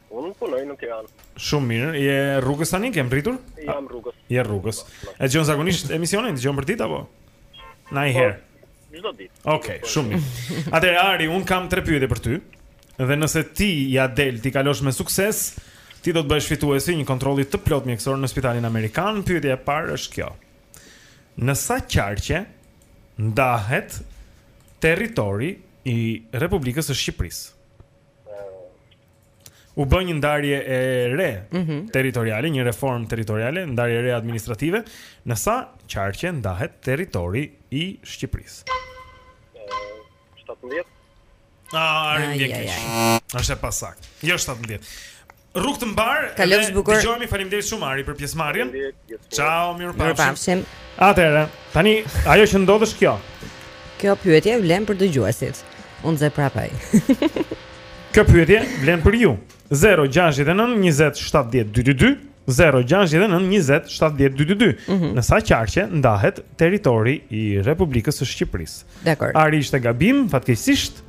Unë punoj në Tiranë. Shumë mirë. Je rrugës tani ke mbërritur? Jam rrugës. Je rrugës. E dëgjon zakonisht emisionin, dëgjon përditë apo? Naiherë. Po, çdo ditë. Okej, okay, shumë mirë. Atëherë Ari, un kam tre pyetje për ty. Dhe nëse ti ia del, ti kalosh me sukses, ti do të bëhesh fitues i një kontrolli të plot mjekësor në Spitalin Amerikan. Pyetja e parë është kjo. Në sa qarqe ndahet territori i Republikës së Shqipërisë? u bë një ndarje e re mm -hmm. territoriale, një reformë territoriale, ndarje e re administrative, në sa qarqe ndahet territori i Shqipërisë. 17. Ah, më vjen keq. Është e pasaktë. Jo 17. Rrugë të mbarë. Kalofsh bukur. Dëgjojmë, faleminderit shumë Ari për pjesëmarrjen. Ciao, mirupafshim. Atëherë, tani ajo që ndodh është kjo. Kjo pyetje vlen për dëgjuesit. Unë zë prapaj. Kjo pyetje vlen për ju. 069 20 70 222 069 20 70 222. Mm -hmm. Në sa qarqe ndahet territori i Republikës së Shqipërisë? Dakord. Ari ishte gabim, fatkeqësisht.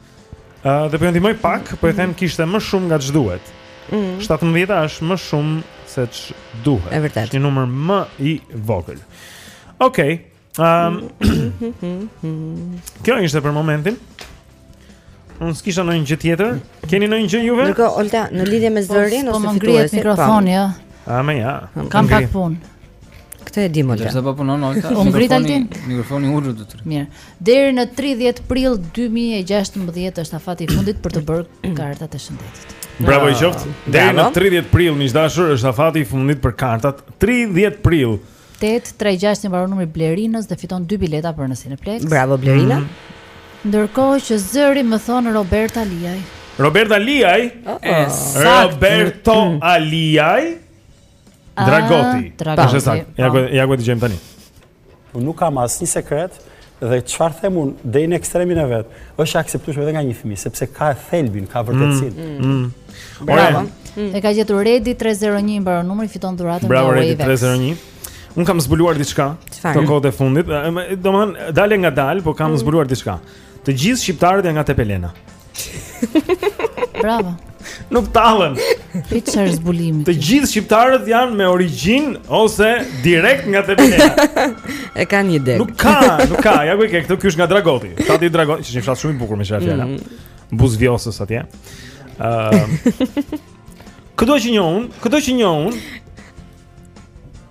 Ë uh, dhe po ju ndihmoj pak, mm -hmm. po e them kishte më shumë nga ç'duhet. Mm -hmm. 17-a është më shumë se ç'duhet. Është një numër më i vogël. Okej. Okay. Um, kjo ishte për momentin. Unë s'kisha ndonjë gjë tjetër Keni ndonjë gjë juve? Nuk Olta, në lidhje me po, zërin po, ose fituesit Po më ngrihet po. mikrofoni, jo A me ja Kam pak punë Këtë e di më të Derisa po punon, Olta Unë ngrit Altin Mikrofoni ulur do të Mirë Deri në 30 prill 2016 është afati i fundit për të bërë kartat e shëndetit Bravo i ah, qoftë Deri në 30 prill, miq të dashur, është afati i fundit për kartat 30 prill 836 i mbaron numri Blerinës dhe fiton dy bileta për në Cineplex. Bravo Blerina. Mm -hmm. Ndërkohë që zëri më thon Robert Aliaj. Robert Aliaj? Oh, oh. Roberto mm. Aliaj. Ah, Dragoti. Dragoti. Ja ku ja ku e dëgjojmë tani. Unë nuk kam asnjë sekret, Dhe çfarë them unë, deri në ekstremin e vet, është e akseptueshme edhe nga një fëmijë, sepse ka thelbin, ka vërtetësinë. Mm, mm. mm. Bravo. Mm. E ka gjetur Redi 301 mbaron numri, fiton dhuratën nga Bravo Redi 301. Un kam zbuluar diçka kohët e fundit. Domthon dalëngadalë, po kam mm. zbuluar diçka. Të gjithë shqiptarët janë nga Tepelena. Bravo. Nuk tallem. Pa çfarë zbulimi. Të gjithë shqiptarët janë me origjinë ose direkt nga Tepelena. e kanë një degë. Nuk ka, nuk ka. Ja ku e ke këtu, ky është nga Dragoti. Fshati Dragoti, që është një fshat shumë i bukur me çfarë fjalë. Mm. Buzë Vjosës atje. Ëm. Ehm, uh, Këdo që njoh unë, këdo që njoh unë,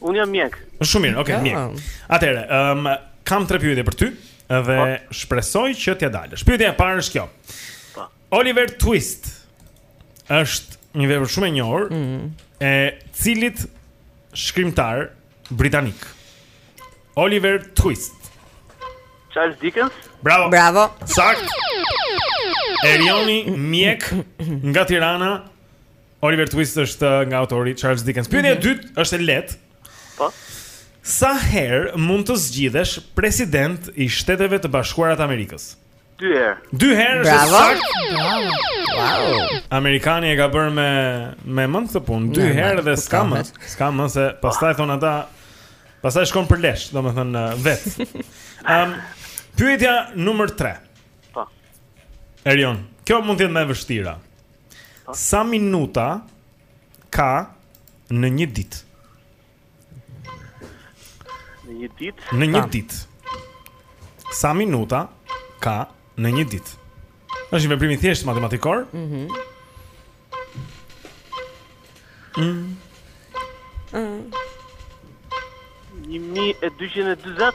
Unë jam mjek. Shumë mirë, okay, mjek. Ah. Atëherë, ëm um, kam tre pyetje për ty dhe pa. Po. shpresoj që t'ia dalësh. Pyetja e parë është kjo. Pa. Po. Oliver Twist është një vepër shumë e njohur mm -hmm. e cilit shkrimtar britanik. Oliver Twist. Charles Dickens. Bravo. Bravo. Saktë. Erioni mjek nga Tirana Oliver Twist është uh, nga autori Charles Dickens. Pyetja e mhm. dytë është e lehtë. Po. Sa herë mund të zgjidhesh president i Shteteve të Bashkuara të Amerikës? Dy herë. Dy herë është saktë. Wow. Amerikani e ka bërë me me mend këtë punë dy herë dhe s'ka më, s'ka më se pastaj thonë ata pastaj shkon për lesh, domethënë uh, vetë. Ehm, pyetja numër 3. Po. Erion, kjo mund të jetë më e vështira. Sa minuta ka në një ditë? Në një ditë? Në një ditë. Sa minuta ka në një ditë? Është një veprim i thjeshtë matematikor. Mhm. Mm mm. mm. 1240.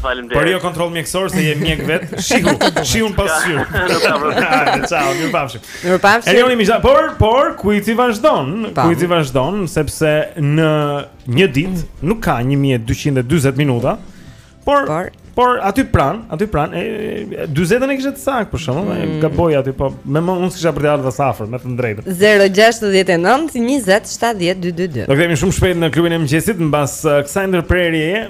Faleminderit. Por jo kontroll mjekësor se je mjek vetë. Shihu, shihu pas shiu. Ciao, ju pafshim. Ju pafshim. Edhe unë më por por kuici vazhdon, kuici vazhdon sepse në një ditë nuk ka 1240 minuta. Por por, por aty pranë, aty pranë, e 40-ën e kishte të saktë për shakun, mm. gaboi aty po, me mua unë s'kisha për të ardhur kaq afër me thënë të drejtën. 069 20 70 222. Do kemi shumë shpejt në klubin e mëngjesit mbas uh, kësaj ndërprerjeje,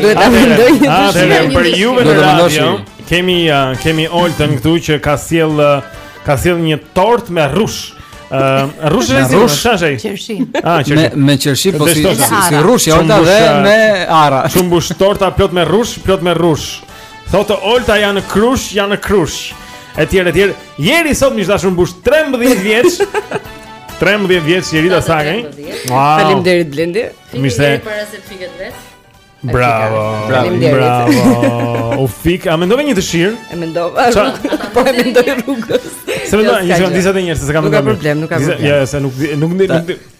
Duhet ta mendoj një gjë. Për juve në radio kemi uh, kemi Oltën këtu që ka sjellë uh, ka sjellë një tortë me rrush. Ëm uh, rrush e rrush shashej. Qershi. Ah, qershi. Me me qershi po si si rrush ja Olta dhe me arra. Ç'mu mbush torta plot me rrush, plot me rrush. Thotë Olta janë rrush, janë rrush. Etj, etj. Jeri sot më dashur mbush 13 vjeç. 13 vjeç i rita sa ai. Faleminderit Blendi. Mirë para se të fiket vetë. Bravo. Bravo. U fik, a mendove një dëshirë? E mendova. Po e mendoj rrugës. S'e mendoj, një sekondë, disa të njerëz s'e kam problem. Nuk ka problem, nuk ka problem. Jo, se nuk nuk nuk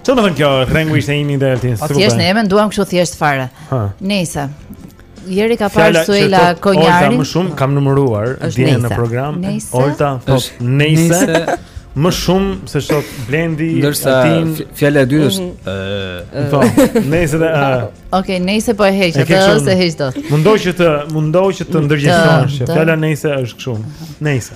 Çfarë do të thotë kjo? Rrengu ishte imi dhe Altinit. Po thjesht ne e menduam kështu thjesht fare. Nejse Jeri ka parë Suela Konjarin. Olta më shumë kam numëruar dje në program. Olta, po nejse më shumë se sot Blendi ndërsa fjala e dytë është mhm. po nejse. Ok, nejse po e heq, atë s'e heq dot. Mundohu që të mundohu që të ndërgjegjësohesh. Fjala nejse është kështu. Nejse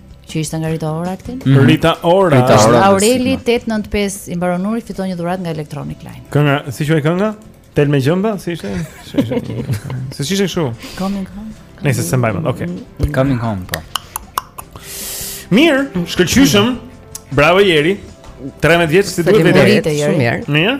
Që ishte nga Rita Ora, Altin? Mm -hmm. Rita Ora. Rita Ora. Aureli 895 i mbaron numri fiton një dhuratë nga Electronic Line. Kënga, si quhet kënga? Tel me gjemba, si ishte? Si ishte? Si ishte kështu? Coming home. Nejse, s'e mbaj mend, okay. Coming home po. Mirë, shkëlqyshëm. Bravo Jeri. 13 vjeç si duhet të jetë. Shumë mirë. Mirë.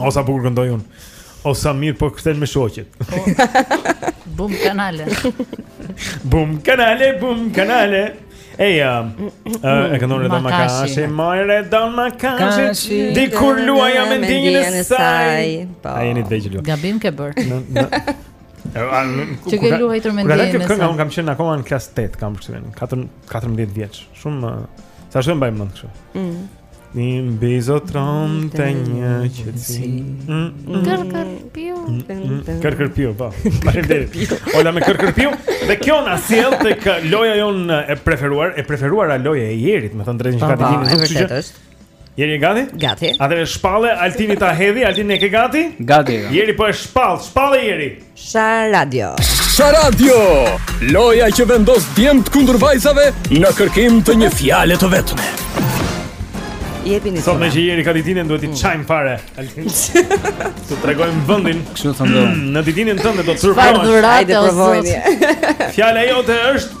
O sa bukur këndoi unë. O sa mirë po kthen me shoqet. Po. Bun kanale. Bun kanale, bun kanale. Ej, um, uh, e këndon Redon Makashi, moj Redon Makashi, dikur luaja me ndjenjën e saj. Po. A jeni të vegjël ju. Gabim ke bërë. Që ke luajtur me ndjenjën e saj. Kënga unë kam qenë akoma në klasë 8, kam përshtypjen. 4 14 vjeç. Shumë sa shumë mbaj mend kështu. Mm. Mbizotëronte një qetësi. Kër kër piu. Kër kër piu, po. Ola me kër kër piu. Dhe kjo na sjell tek loja jonë e preferuar, e preferuara loja e Jerit, me thënë të drejtën ka ditën. Kështu që Jeri je gati? Gati. Atëherë shpalle Altini ta hedhi, Altini e ke gati? Gati. Jeri po e shpall, shpalle Jeri. Sharadjo. Sharadjo. Loja që vendos djemt kundër vajzave në kërkim të një fjale të vetme. Jepini sot. Sot me që Jeri ka ditëlindjen duhet t'i mm. çajm fare Altin. Të tregojmë vendin. Kështu thonë. Mm, në ditëlindjen tënde do të surprizoj. Hajde ta provojmë. Fjala jote është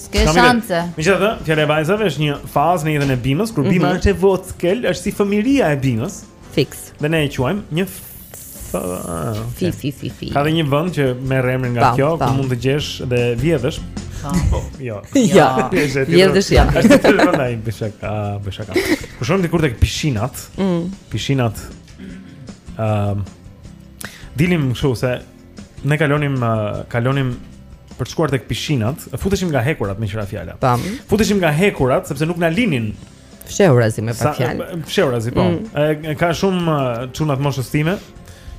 S'ke shanse. Megjithatë, fjala e vajzave është një fazë në jetën e bimës, kur bima mhm. është e vogël, është si fëmijëria e bimës. Fix. Dhe ne e quajmë një ah, fi fi fi fi. Ka dhe një vend që merr emrin nga kjo, ku mund të gjesh dhe vjedhësh. Po, jo. Ja. Vjedhësh ja. Është të vëna i bëshak, a ah, bëshak. Ku shon ti kur tek pishinat? Mm. Pishinat. Ëhm. Um, dilim kështu se Ne kalonim kalonim për të shkuar tek pishinat, futeshim nga hekurat meqë ra fjala. Tamam. Futeshim nga hekurat sepse nuk na linin fshehurazi me pak fjalë. Fshehurazi po. Mm. E, ka shumë çuna të moshës time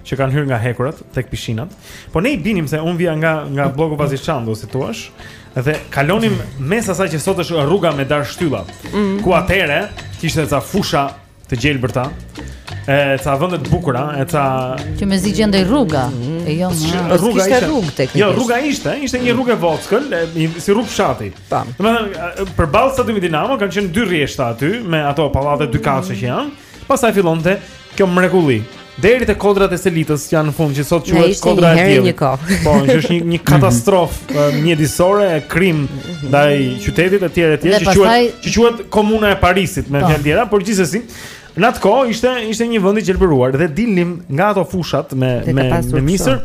që kanë hyrë nga hekurat tek pishinat. Po ne i binim se unë vija nga nga bloku Vasil Shanto si thua. Dhe kalonim mes asaj që sot është rruga Medar Shtylla. Mm. Ku atëherë kishte ca fusha Të gjelbërta. E ca vende të bukura, e ca Që mezi gjendej rruga, e jo më. Rruga ishte rrugë tek. Jo, rruga ishte, ishte një rrugë e vockël, si rrugë fshati. Tam. Domethënë, përballë stadiumit Dinamo kanë qenë dy rrjeshta aty me ato pallate dykatëshe që janë. Pastaj fillonte kjo mrekulli. Deri te kodrat e Selitës që janë në fund që sot quhet kodra e diellit. Po, që është një një katastrofë mjedisore, krim ndaj qytetit etj etj, që quhet që quhet komuna e Parisit me po. fjalë tjera, por gjithsesi Në atë kohë ishte ishte një vend i gjelbëruar dhe dilnim nga ato fushat me me me misër,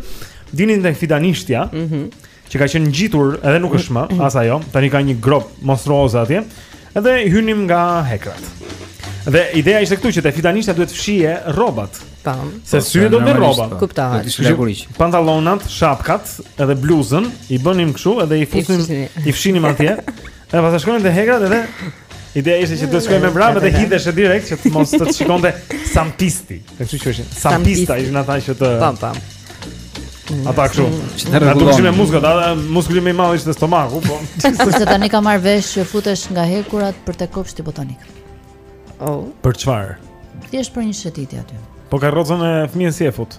dilnim tek fidanishtja. Mhm. që ka qenë ngjitur edhe nuk është më as ajo. Tani ka një gropë monstruoze atje. Edhe hynim nga hekrat. Dhe ideja ishte këtu që te fidanishtja duhet fshihje rrobat. Tam. Po. Se s'hyje dot me rroba. Kuptoj. Pantallonat, shapkat, edhe bluzën i bënim kështu edhe i fusnim i fshihnim atje. Edhe pastaj shkonim te hekrat edhe Ideja ishte që duhet shkoje me vrap edhe hidheshe direkt që të mos të të shikonte sampisti. E kështu quheshin. Sampista ishin ata që të Pam pam. Ata kështu. Mm. Na dukshin me muskuj, ata muskuli më i madh ishte stomaku, po. Kurse tani kam marrë vesh që futesh nga hekurat për te kopshti botanik. Oh. Për çfarë? Thjesht për një shëtitje aty. Po karrocën e fëmijës si e fut?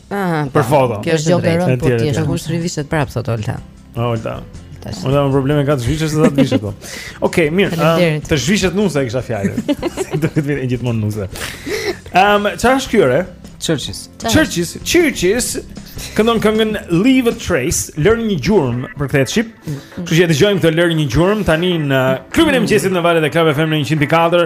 Ah, për foto. Kjo është gjë e rëndë, po ti është kush rivishet prap sot Olta. Ah, Olta. Nuk ka problem ka të zhvishesh sa të zhvishet po. Okej, mirë. Um, të zhvishet nusja e kisha fjalën. Do të vijnë gjithmonë nuse. Ehm, um, çfarë është ky ore? Churches. Churches, churches. Këndon këngën Leave a Trace, lër një gjurmë përkthehet shqip. Kështu që dëgjojmë këtë lër një gjurmë tani në klubin e mëngjesit në valët e Club FM në 104.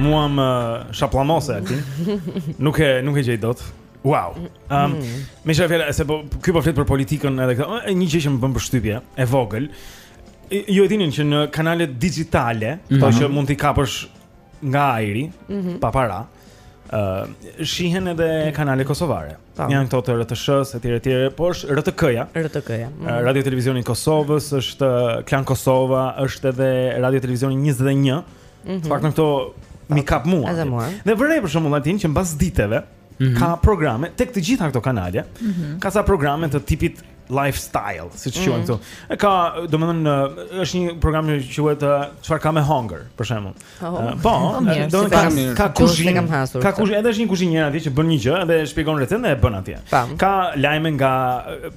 Mua më shapllamose aty. Nuk e nuk e gjej dot. Wow. Ehm, um, mm. më shef edhe se po ky po flet për politikën edhe këtë. Një gjë që më bën përshtypje, e vogël. Ju e dini që në kanalet digjitale, mm -hmm. që mund t'i kapësh nga ajri, mm -hmm. pa para. ë uh, shihen edhe kanale kosovare. Tam. Janë këto të RTSH-së etj etj, po është RTK-ja. RTK-ja. Mm. Uh, Radio Televizioni i Kosovës është Klan Kosova, është edhe Radio Televizioni 21. Mm -hmm. Fakt këto mi kap mua. Edhe mua. Dhe vërej për shembull që mbasditeve mm -hmm. ka programe tek të gjitha këto kanale. Mm -hmm. Ka ca programe të tipit lifestyle, siç mm -hmm. quhen këtu. E ka, domethënë, është një program që quhet çfarë ka me hëngër, për shembull. Oh, po, unë te kjo me kuzhinë kam hasur. Ka kuzhinë, edhe është një kuzhinier atje që bën një gjë dhe shpjegon recetën dhe e bën atje. Ka lajme nga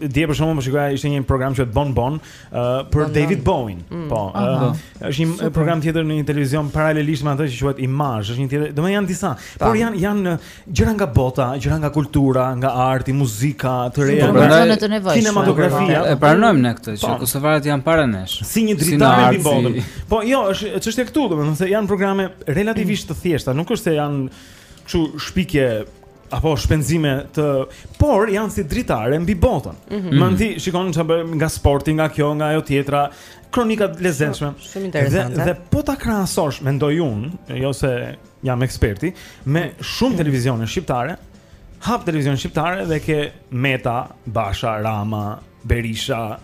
dje për shembull, po shikoja ishte një program që quhet Bon Bon uh, për bon, David Bowie. Mm. Po, uh, është një Super. program tjetër në një televizion paralelisht me atë që quhet Imazh, është një tjetër. Domethënë janë disa, pa. por janë janë Gjëra nga bota, gjëra nga kultura, nga arti, muzika, të reja, të reja, të reja, kinematografia. E pranojmë në këtë, që po. Kosovarët janë para nesh. Si një dritare mbi botën. Po, jo, është, çështje këtu, domethënë se janë programe relativisht të thjeshta, nuk është se janë kështu shpikje apo shpenzime të por janë si dritare mbi botën. Mm -hmm. Mandi shikon çfarë nga sporti, nga kjo, nga ajo tjetra, kronika të lezetshme. Shumë interesante. Dhe, dhe po ta krahasosh, mendoj unë, jo se jam eksperti me mm. shumë televizione shqiptare. Hap televizion shqiptare dhe ke Meta, Basha, Rama, Berisha,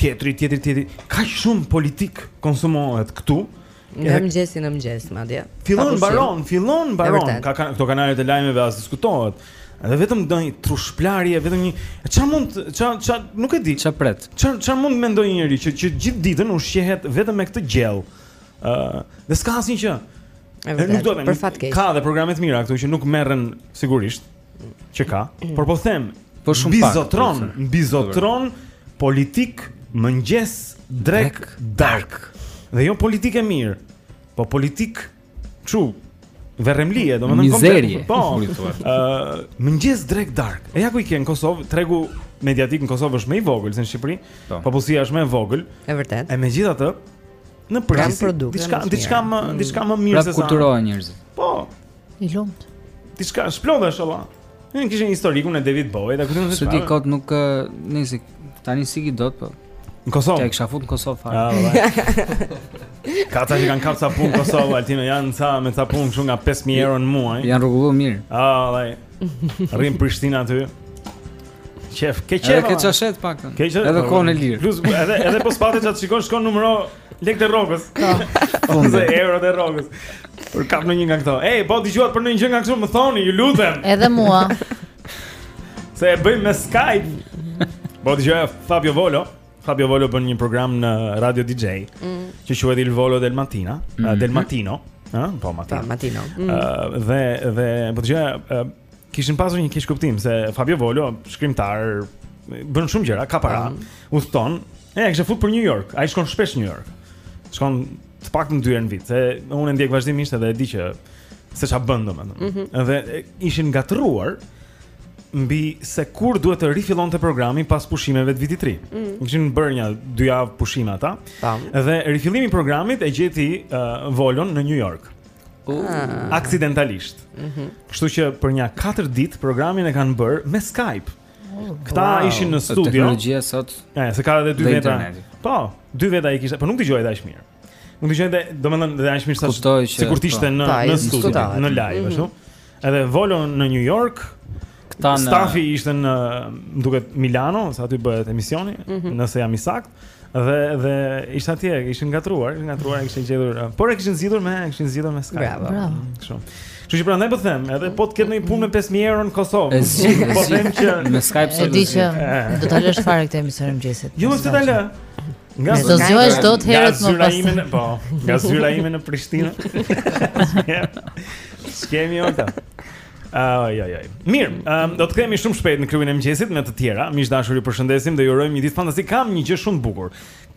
tjetri, tjetri, tjetri. Ka shumë politikë konsumohet këtu. Në mëngjes në mëngjes madje. Fillon mbaron, fillon mbaron. Ka këto kanale të lajmeve as diskutohet. Edhe vetëm ndonjë trushplarje, vetëm një ça mund ça ça nuk e di. Ça pret. Ça ça mund mendojë një njeri që që gjithë ditën ushqehet vetëm me këtë gjellë. Ëh, uh, dhe s'ka asnjë gjë. E vërtetë, për fat keq. Ka dhe programe të mira këtu që nuk merren sigurisht që ka, mm. por po them, po shumë pak. Mbizotëron, mbizotëron politikë mëngjes drekë darkë. Dhe jo politikë e mirë, po politikë kshu verremlie, domethënë kompleti. Po, ë mëngjes drekë darkë. E ja ku i ke në Kosovë, tregu mediatik në Kosovë është më i vogël se në Shqipëri. Po. Popullsia është më e vogël. E vërtetë. E megjithatë, në përgjithësi diçka diçka më mm. diçka më mirë pra se sa. Pra kulturohen njerëzit. Po. I lumtë. Diçka shplodhesh valla. Na kishin një historikun e David Bowie, ta kujtojmë se ti kot nuk nisi tani si ki dot po. Në Kosovë. Ta kisha fut në Kosovë fare. Ka ta që kanë kap ca punë në Kosovë, Altin o janë ca me ca punë shumë nga 5.000 euro në muaj. Janë rregullu mirë. Ah, vaj. Rrim Prishtina aty. Qejf, ke qejf. Edhe ke ça sheh të paktën. Ke qejf. Edhe kohën e lirë. Plus edhe edhe po s'pate ça t'shikosh shkon numëro lek të rrogës. Ose eurot e rrogës. Për kap në një nga këto. Ej, po dëgjuat për ndonjë gjë nga këto, më thoni, ju lutem. Edhe mua. Se e bëjmë me Skype. Po dëgjoja Fabio Volo. Fabio Volo bën një program në Radio DJ, mm. që quhet Il Volo del Mattina, mm -hmm. del Mattino, ëh, po Mattino. Po Mattino. Ëh, mm. dhe dhe po dëgjoja Kishin pasur një keqkuptim se Fabio Volo, shkrimtar, bën shumë gjëra, ka para, mm. udhton, ia kishte fut për New York. Ai shkon shpesh në New York. Shkon të paktën dy herë në vit, se unë e ndjek vazhdimisht edhe e di që se ça bën domethënë. Mm -hmm. Dhe ishin ngatërruar mbi se kur duhet të rifillonte programi pas pushimeve të vitit të ri. Mm. Kishin bërë një dy javë pushime ata. Dhe rifillimi i programit e gjeti uh, Volon në New York. Aksidentalisht. Mhm. Kështu që për nja 4 ditë programin e kanë bërë me Skype. Këta wow. ishin në studio. Teknologjia sot. Ja, se ka edhe dy veta. Po, dy veta i kishte, por nuk dëgjohej dhe aq mirë. Nuk dëgjohej domethënë dhe aq mirë sa sikur të ishte po. në në studio, në live, ashtu. Mhm. Edhe Volo në New York. Këta, stafi ishte në, më duket Milano, se aty bëhet emisioni, mm -hmm. nëse jam i saktë. Dhe dhe ishte atje, ishin ngatërruar, ishin ngatërruar, kishin gjetur, eh, por e kishin zgjidhur me, e kishin zgjidhur me Skype. Bravo. Bravo. Mm, kështu. Kështu që prandaj po them, edhe po të ketë një punë me 5000 euro në Kosovë. Po them që me Skype sot. E di që eh. do ta lësh fare këtë emisionin e mëngjesit. Jo, s'e ta lë. S'do të zgjohesh dot herët më pas. Nga po, nga zyra ime në Prishtinë. Skemi ota. Ai ai ai. Mirë, um, do të kthehemi shumë shpejt në klubin e mëngjesit me të tjera. Miq të dashur, ju përshëndesim dhe ju urojmë një ditë fantastike. Kam një gjë shumë të bukur.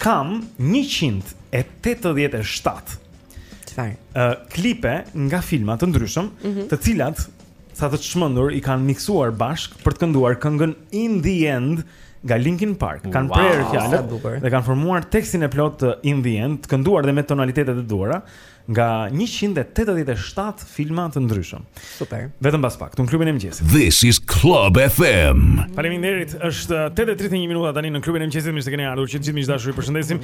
Kam 187. Çfarë? Ë uh, klipe nga filma të ndryshëm, mm -hmm. të cilat ca të çmendur i kanë miksuar bashkë për të kënduar këngën In the End nga Linkin Park. Kanë wow, prerë fjalët dhe kanë formuar tekstin e plotë të In the End, të kënduar dhe me tonalitetet e duhura nga 187 filma të ndryshëm. Super. Vetëm pas pak, këtu në klubin e mëngjesit. This is Club FM. Faleminderit. Është 8:31 minuta tani në klubin e mëngjesit, mirë se keni ardhur. Të gjithë miq të dashur, ju përshëndesim.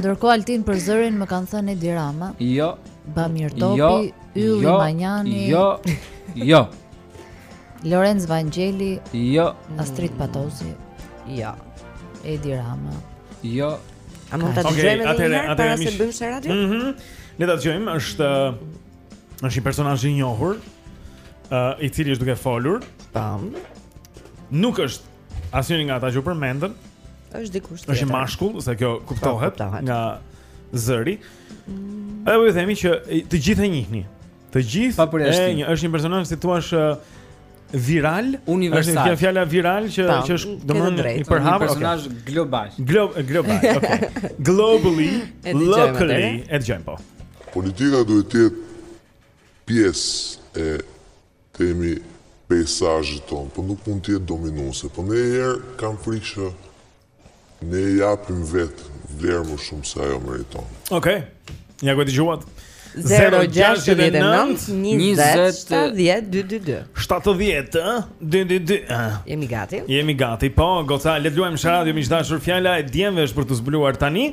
Ndërkohë Altin për zërin më kanë thënë Edi Rama. Jo. Bamir Topi, jo, Ylli jo, Manjani. Jo. Jo. Lorenc Vangjeli. Jo. Astrit Patozi. Jo. Edi Rama. Jo. A mund ta dëgjojmë edhe një herë para se të bëjmë radio? Mhm. Mm ne ta dëgjojmë, është është një personazh i njohur, uh, i cili është duke folur. Tam. Nuk është asnjëri nga ata që u përmendën. Është dikush tjetër. Është një mashkull, se kjo po, kuptohet, kuptohet. nga zëri. Mm. Edhe ju themi që të gjithë e njihni. Të gjithë pa përjashtim. Një, është një personazh si thua është viral, universal. Është fjala viral që pa, që është domosdoshmë i përhapur, një personazh okay. global. Glo global, okay. Globally, locally, e dëgjojmë po. Politika duhet të jetë pjesë e të themi, peizazhit tonë, po nuk mund të jetë dominuese. Po ndonjëherë kam frikë që ne i japim vetë vlerë më shumë se ajo meriton. Okej. Okay. Ja ku e dëgjuat. 069 20 70 222 70 222 Jemi gati Jemi gati Po, goca, le të luajmë sharadio. Miq të dashur, fjala e djemve është për t'u zbuluar tani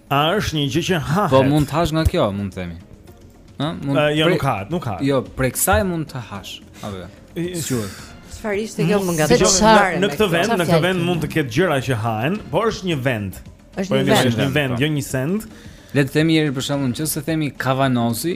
A është një gjë që hahet? Po mund të hash nga kjo, mund të themi. Ë, mund. Uh, jo, nuk hahet, nuk hahet. Jo, prej kësaj mund të hash. Apo jo. Sigurisht. Çfarë ishte kjo më gatë? Në këtë vend, në këtë vend mund të ketë gjëra që hahen, por është një vend. Është po, një vend, është një vend, jo një send. Le të themi njeri për shembull, nëse themi kavanozi,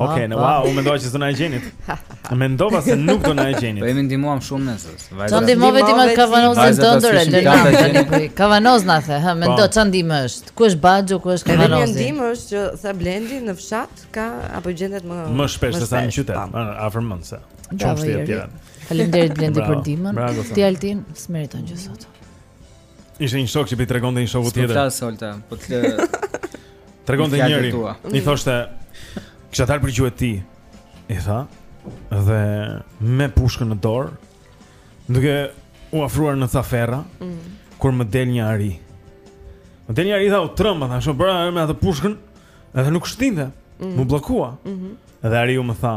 Ok, ah, në ah. wow, unë mendova s'do na e gjenit. Mendova se nuk do na e gjenit. Po i ndihmuam shumë ne sot. Ça ndihmove ti me kavanozin tënd re lëna. Kavanoz na the, hë, mendo po. ça ndihme është. Ku është Baxhu, ku është kavanozi? Një ndihmë është që tha Blendi në fshat ka apo gjendet më shpesh se sa në qytet, po. afër mendsh. Çfarë është tjetër? Faleminderit Blendi për ndihmën. Ti Altin, s'meriton gjë sot. Ishte një shok që po i tregonte një shoku tjetër. S'po flas, Olta, po të lë... Tregonte njëri, i thoshte, kisha dalë për gjueti, i tha, dhe me pushkën në dorë, duke u afruar në ca ferra, mm. kur më del një ari. Më del një ari, i tha, u tremba, tha, shumë bëra me atë pushkën, edhe nuk shtinte, mm. m'u bllokua. Mm -hmm. Edhe ari ju më tha,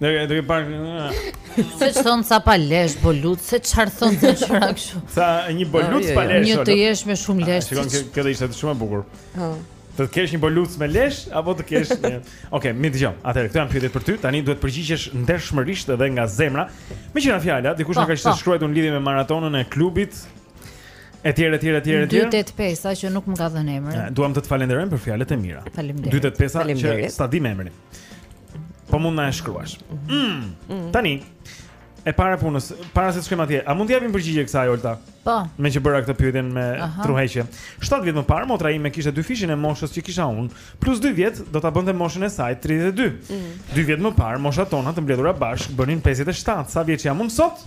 Ne e duhet pak. Se çon sa pa lesh boluc, se çfarë thon se çfarë kështu. Sa një boluc pa lesh. Një të jesh me shumë lesh. Shikon që këtë ishte shumë e bukur. Po. Të kesh një boluc me lesh apo të kesh një. Okej, më dëgjo. Atëherë këto janë pyetjet për ty. Tani duhet të përgjigjesh ndershmërisht dhe nga zemra. Meqë ra fjala, dikush më po, ka po. shkruar në lidhje me maratonën e klubit. Etj, etj, etj, etj. 285-a që nuk më ka dhënë emrin. Duam të të falenderojmë për fjalët e mira. Faleminderit. 285-a që s'ta di emrin. Po mund na e shkruash. Mm. Mm. Tani e para e punës, para se të shkojmë atje, a mund të japim përgjigje kësaj Olta? Po. Meqë bëra këtë pyetjen me tru-heqje. 7 vjet më parë motra ime kishte dyfishin e moshës që kisha unë, plus 2 vjet do ta bënte moshën e saj 32. Mm. 2 vjet më parë moshat tona të mbledhura bashkë bënin 57. Sa vjeç jam unë sot?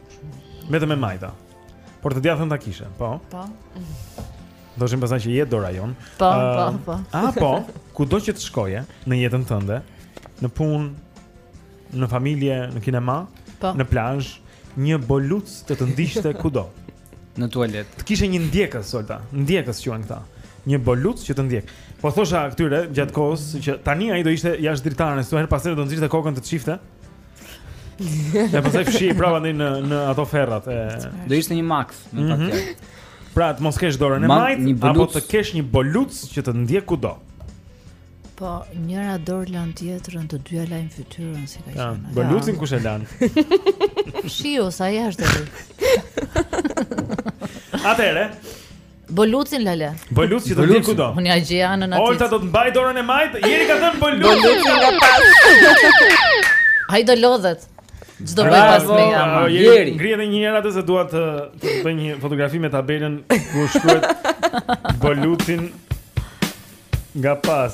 Vetëm e majta. Por të djathtën ta kishe, po. Po. Do të pastaj që jetë dora jonë. Po, po, po. A po, kudo që të shkoje në jetën tënde, në punë, në familje, në kinema, po. në plazh, një boluc të të ndiqte kudo. Në tualet. Të kishe një ndjekës, Olta. Ndjekës quhen këta. Një boluc që të ndjek. Po u thosha këtyre gjatë kohës që tani ai do ishte jashtë dritares, thuaj herë pas herë do nxirrte kokën të shifte. Ja pastaj fshihej prapa në në ato ferrat e do ishte një max në fakt. Mhm. Pra të mos kesh dorën e majtë apo të kesh një boluc që të ndjek kudo. Po, njëra dorë lan tjetrën, të dyja lajnë fytyrën si ka qenë. Ja, bolucin kush e lan? Shiu, sa jashtë. Atëre. Bolucin lale. Boluc që të ndjek kudo. Unë ia gjej anën atij. Olta do të mbajë dorën e majtë. Jeri ka thënë boluc. Boluc nga pas. Ai do lodhet. Ç'do bëjë pas meje ai. Jeri ngri edhe një herë atë se dua të të bëj një fotografi me tabelën ku shkruhet Bolucin nga pas.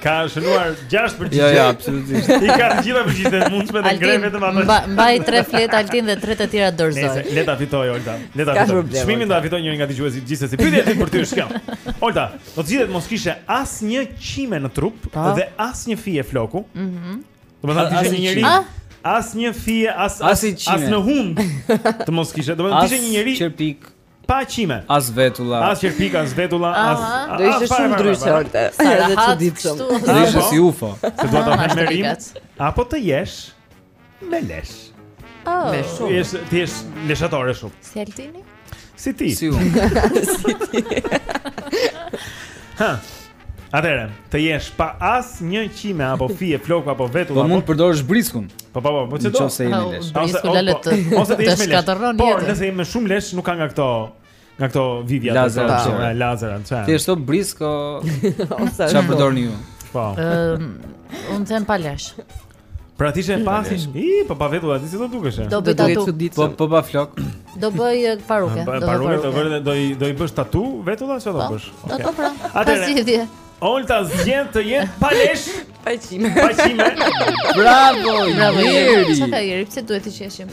Ka shënuar 6 përgjigje. Jo, jo, absolutisht. I ka të gjitha përgjigjet e mundshme të ngrejë vetëm ato. Mba, mbaj 3 fletë Altin dhe 3 të tjera dorëzoji. Nëse le ta fitojë Olta. Le ta fitojë. Çmimin do ta fitojë njëri nga dëgjuesit gjithsesi. Pyetja ime për ty është kjo. Olta, do të zgjidhje të mos kishe asnjë qime në trup po. dhe asnjë fije floku. Mhm. Do të thotë ti je njeri. Ah? Asnjë fije, as as as në hund. Të mos kishe. Do të thotë ti je njeri. Qerpik. Pa qime. As vetulla. As qerpika, as vetulla, as. Do ishte shumë ndryshe orte. Sa e çuditshme. Do ishte si UFO. Se do ta bëj me rimë. Apo të jesh me lesh. Oh. Me shumë. Të jesh të jesh leshatore shumë. Si Altini? Si ti. Si unë. Si ti. Ha. Atëherë, të jesh pa asnjë qime apo fije floku apo vetull apo. Po mund të përdorësh briskun. Po po po, po çdo. Nëse je me lesh. Ose po, po, po, po, ose ti je me lesh. Por nëse je me shumë lesh, nuk ka nga këto nga këto vidja të lazer, të lazer, lazer, lazer, Thjesht brisk o. Çfarë përdorni ju? Po. Ëm, unë them pa lesh. Pra ti që e pasi, i, po pa vetull, ti si do dukesh e? Do bëj tatu. Po, po pa flokë. Do bëj eh, paruke. Pa, paruke, do bëj, do i, do i bësh tatu vetullat që do po, bësh? Po, po, pra. Ate, Pasitje. Olta zgjedh të jetë pa lesh. Pa qime. Pa qime. Bravo, Jeri. Ça ka Jeri, pse duhet të qeshim?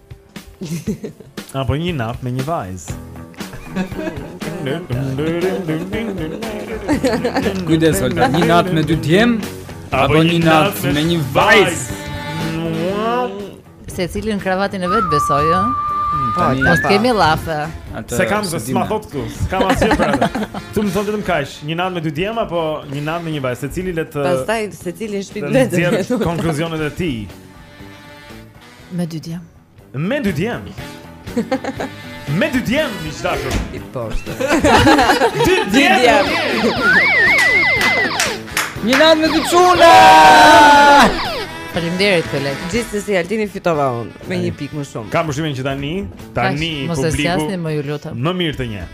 Apo një natë me një vajzë. Kujdes, Olta, një natë me dy djem Apo një natë me një vajzë Secili në krevatin e vet besoj, jo? Po, po, po kemi lafe S'e kam, se s'ma thotë këtu S'e kam asgjë për atë Këtu më thotë vetëm kaq Një natë me dy djem apo një natë me një vajzë Secili le të Pastaj, secili në shpi le të Të nxjerrë konkluzionet e tij Me dy djem. Me dy djem. Me dy djem, mik i dashur. I poshtër. Dy djem. Një natë me dy quna! Faleminderit koleg. Gjithsesi Altini fitova unë me një pikë më shumë. Kam përshtypjen që tani, tani publiku. Mos e zgjasni më ju lutem. Më mirë të një.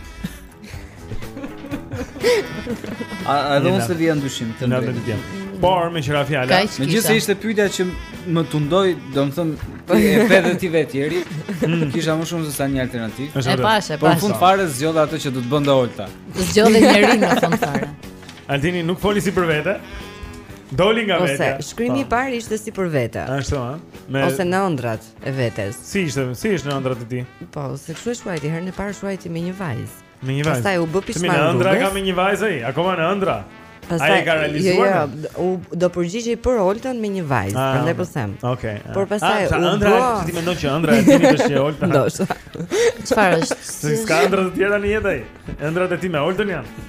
A edhe unë s'e vë në dyshim të ndërtim. Por meqë ra fjala. Megjithëse ishte pyetja që më tundoi, domethënë po e pyet ti veten, hmm. kisha më shumë se sa një alternativë. E pashë, e pashë. Por në fund fare zgjodha atë që do të bënte Olta. Zgjodhi njërin në fund fare. Altini nuk foli si për vete. Doli nga vete. Ose shkrimi i parë ishte si për vete. Ashtu ëh. Me Ose në ëndrat. e vetes. Si ishte, si ishte në ëndrat e tij? Po, se kështu e shkruajti, herën e parë shkruajti me një vajzë. Me një vajzë. Pastaj u bë pishman. Në ëndra ka me një vajzë ai, akoma në ëndra. Pastaj ai ka realizuar. Jo, jo, unë do përgjigjem për Oltën me një vajzë, ah, prandaj po them. Okej. Ah. Por pastaj ah, u bë ëndra, ti mendon që ëndra e tij është që Olta. Ndoshta. Çfarë është? Se ka ëndra të tjera në jetë ai? Ëndrat e tij me Oltën janë.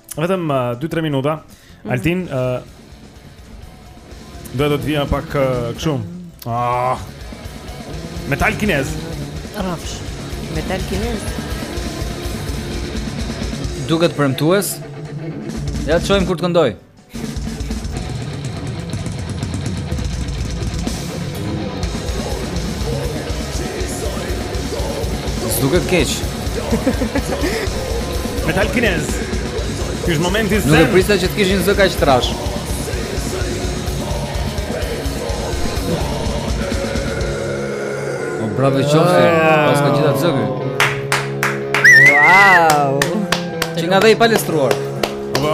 Vetëm 2-3 uh, minuta. Mhm. Altin, ë uh, do të vija pak kështu. Uh, ah. Metal kinez. Rafsh. Metal kinez. Duket premtues. Ja ta shohim kur të këndoj. Duket keq. Metal Kinez. Ky është momenti i zërit. Nuk e prisa që të kishte zë kaq të trashë. O bravo qoftë, paska gjithë atë zë ky. Wow. Qenka dhe i palestruar. Po.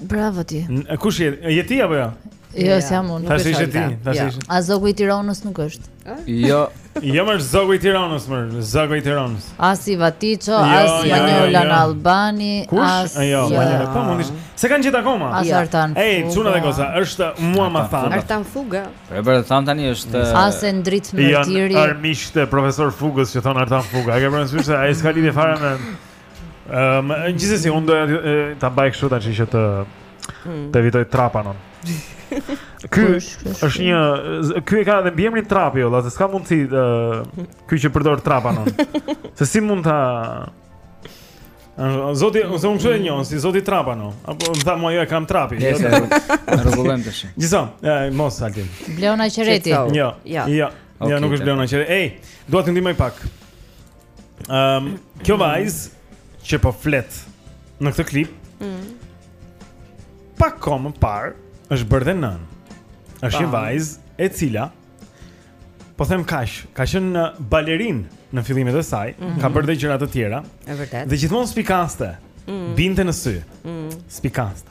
Bravo ti. Kush je? Je ti apo jo? Jo, ja. jam unë. Tash ishe ti, tash ishe. A Zogu i Tiranës nuk është? Jo. Jo më Zogu i Tiranës, më Zogu i Tiranës. As i Vatiço, jo, as Manjola Nallbani, as i Jo, Manjola, po mund të. S'e kanë gjetë akoma. As Artan. Ej, çuna dhe goca, është mua më tha. Artan Fuga. Po për të thënë tani është As Endrit Mërtiri. Jo, armiqtë e profesor Fugës që thonë Artan Fuga. A ke parasysh se ai s'ka lidhje fare me Ehm, um, gjithsesi unë do ta mbaj kështu tash që të hmm. të evitoj trapanon. Ky është një ky e ka edhe mbiemrin trapi, valla, se s'ka mundësi ky që përdor trapanon. Se si mund ta Zoti, ose unë shoh një, si zoti trapano Apo më tha mua jo e kam trapi Në jo, rregull të shi Gjithsesi, mos Altin Bleona Qereti Jo, jo, jo, jo nuk është Bleona Qereti Ej, dua të të ndihmoj pak Ehm, um, kjo vajz që po flet në këtë klip. Mm. Pak kohë më parë, është bërë dhe nënë. Është një vajz e cila po them kaq, ka qenë balerinë në fillimet e saj, mm -hmm. ka bërë dhe gjëra të tjera. Është vërtet. Dhe gjithmonë spikaste. Mm. Binte në sy. Mm. Spikaste.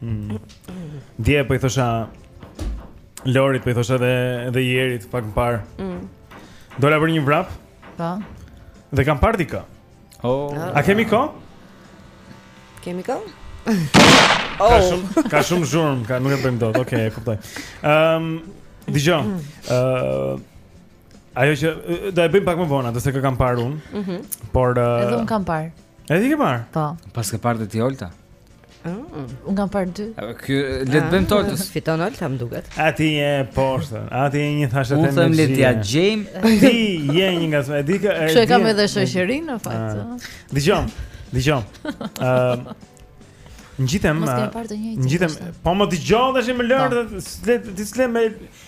Mm. Dje po i thosha Lorit, po i thosha edhe edhe Jerit pak më parë. Mm. Dola për një vrap? Po. Dhe kam parë dikë. Oh. A kemi kohë? Kemi kohë? Oh. Ka shumë ka shumë zhurmë, ka nuk e bëjmë dot. Okej, okay, e kuptoj. Ehm, um, dëgjoj. Ëh, uh, Ajo që do e bëjmë pak më vonë, atë se kë kam parë unë. Mhm. Por edhe unë kam parë. Edhe ti ke parë? Po. Paske parë ti Olta? Oh. Unë kam parë dy. Ky le të bëjmë tortës. Ah. Fiton Olta më duket. A ti je poshtë. A ti je një thashetheme. Unë them le t'ia gjejm. Ti je një nga sa e di kë. Kjo e kam edhe shoqërinë në fakt. Ah. Dëgjomë. Dëgjomë. Ëm Ngjitem. Ngjitem. Po më dëgjoj tash më lart, ah. le ti s'le me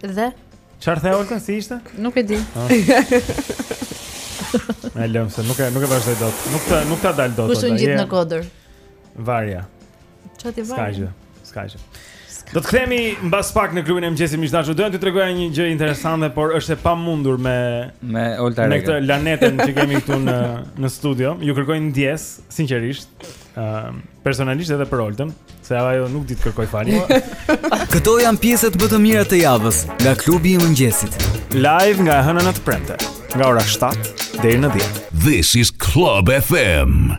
Dhe Çfarë the Olta si ishte? Nuk e di. Ah. E lëmë se nuk e nuk e vazhdoj dot. Nuk ta nuk ta dal dot. Kush u ngjit në kodër? Varja. Çfarë ti varja? S'ka gjë. S'ka gjë. Do të kthehemi mbas pak në klubin e mëngjesit miq të dashur. Doja të tregoja një gjë interesante, por është e pamundur me me Olta Rega. Me këtë lanetën që kemi këtu në në studio. Ju kërkoj ndjesë, sinqerisht. Ehm, personalisht edhe për Oltën, se ajo nuk di të kërkojë falje. Këto janë pjesët më të mira të javës nga klubi i mëngjesit. Live nga e hëna në të premte, nga ora 7 deri në 10. This is Club FM.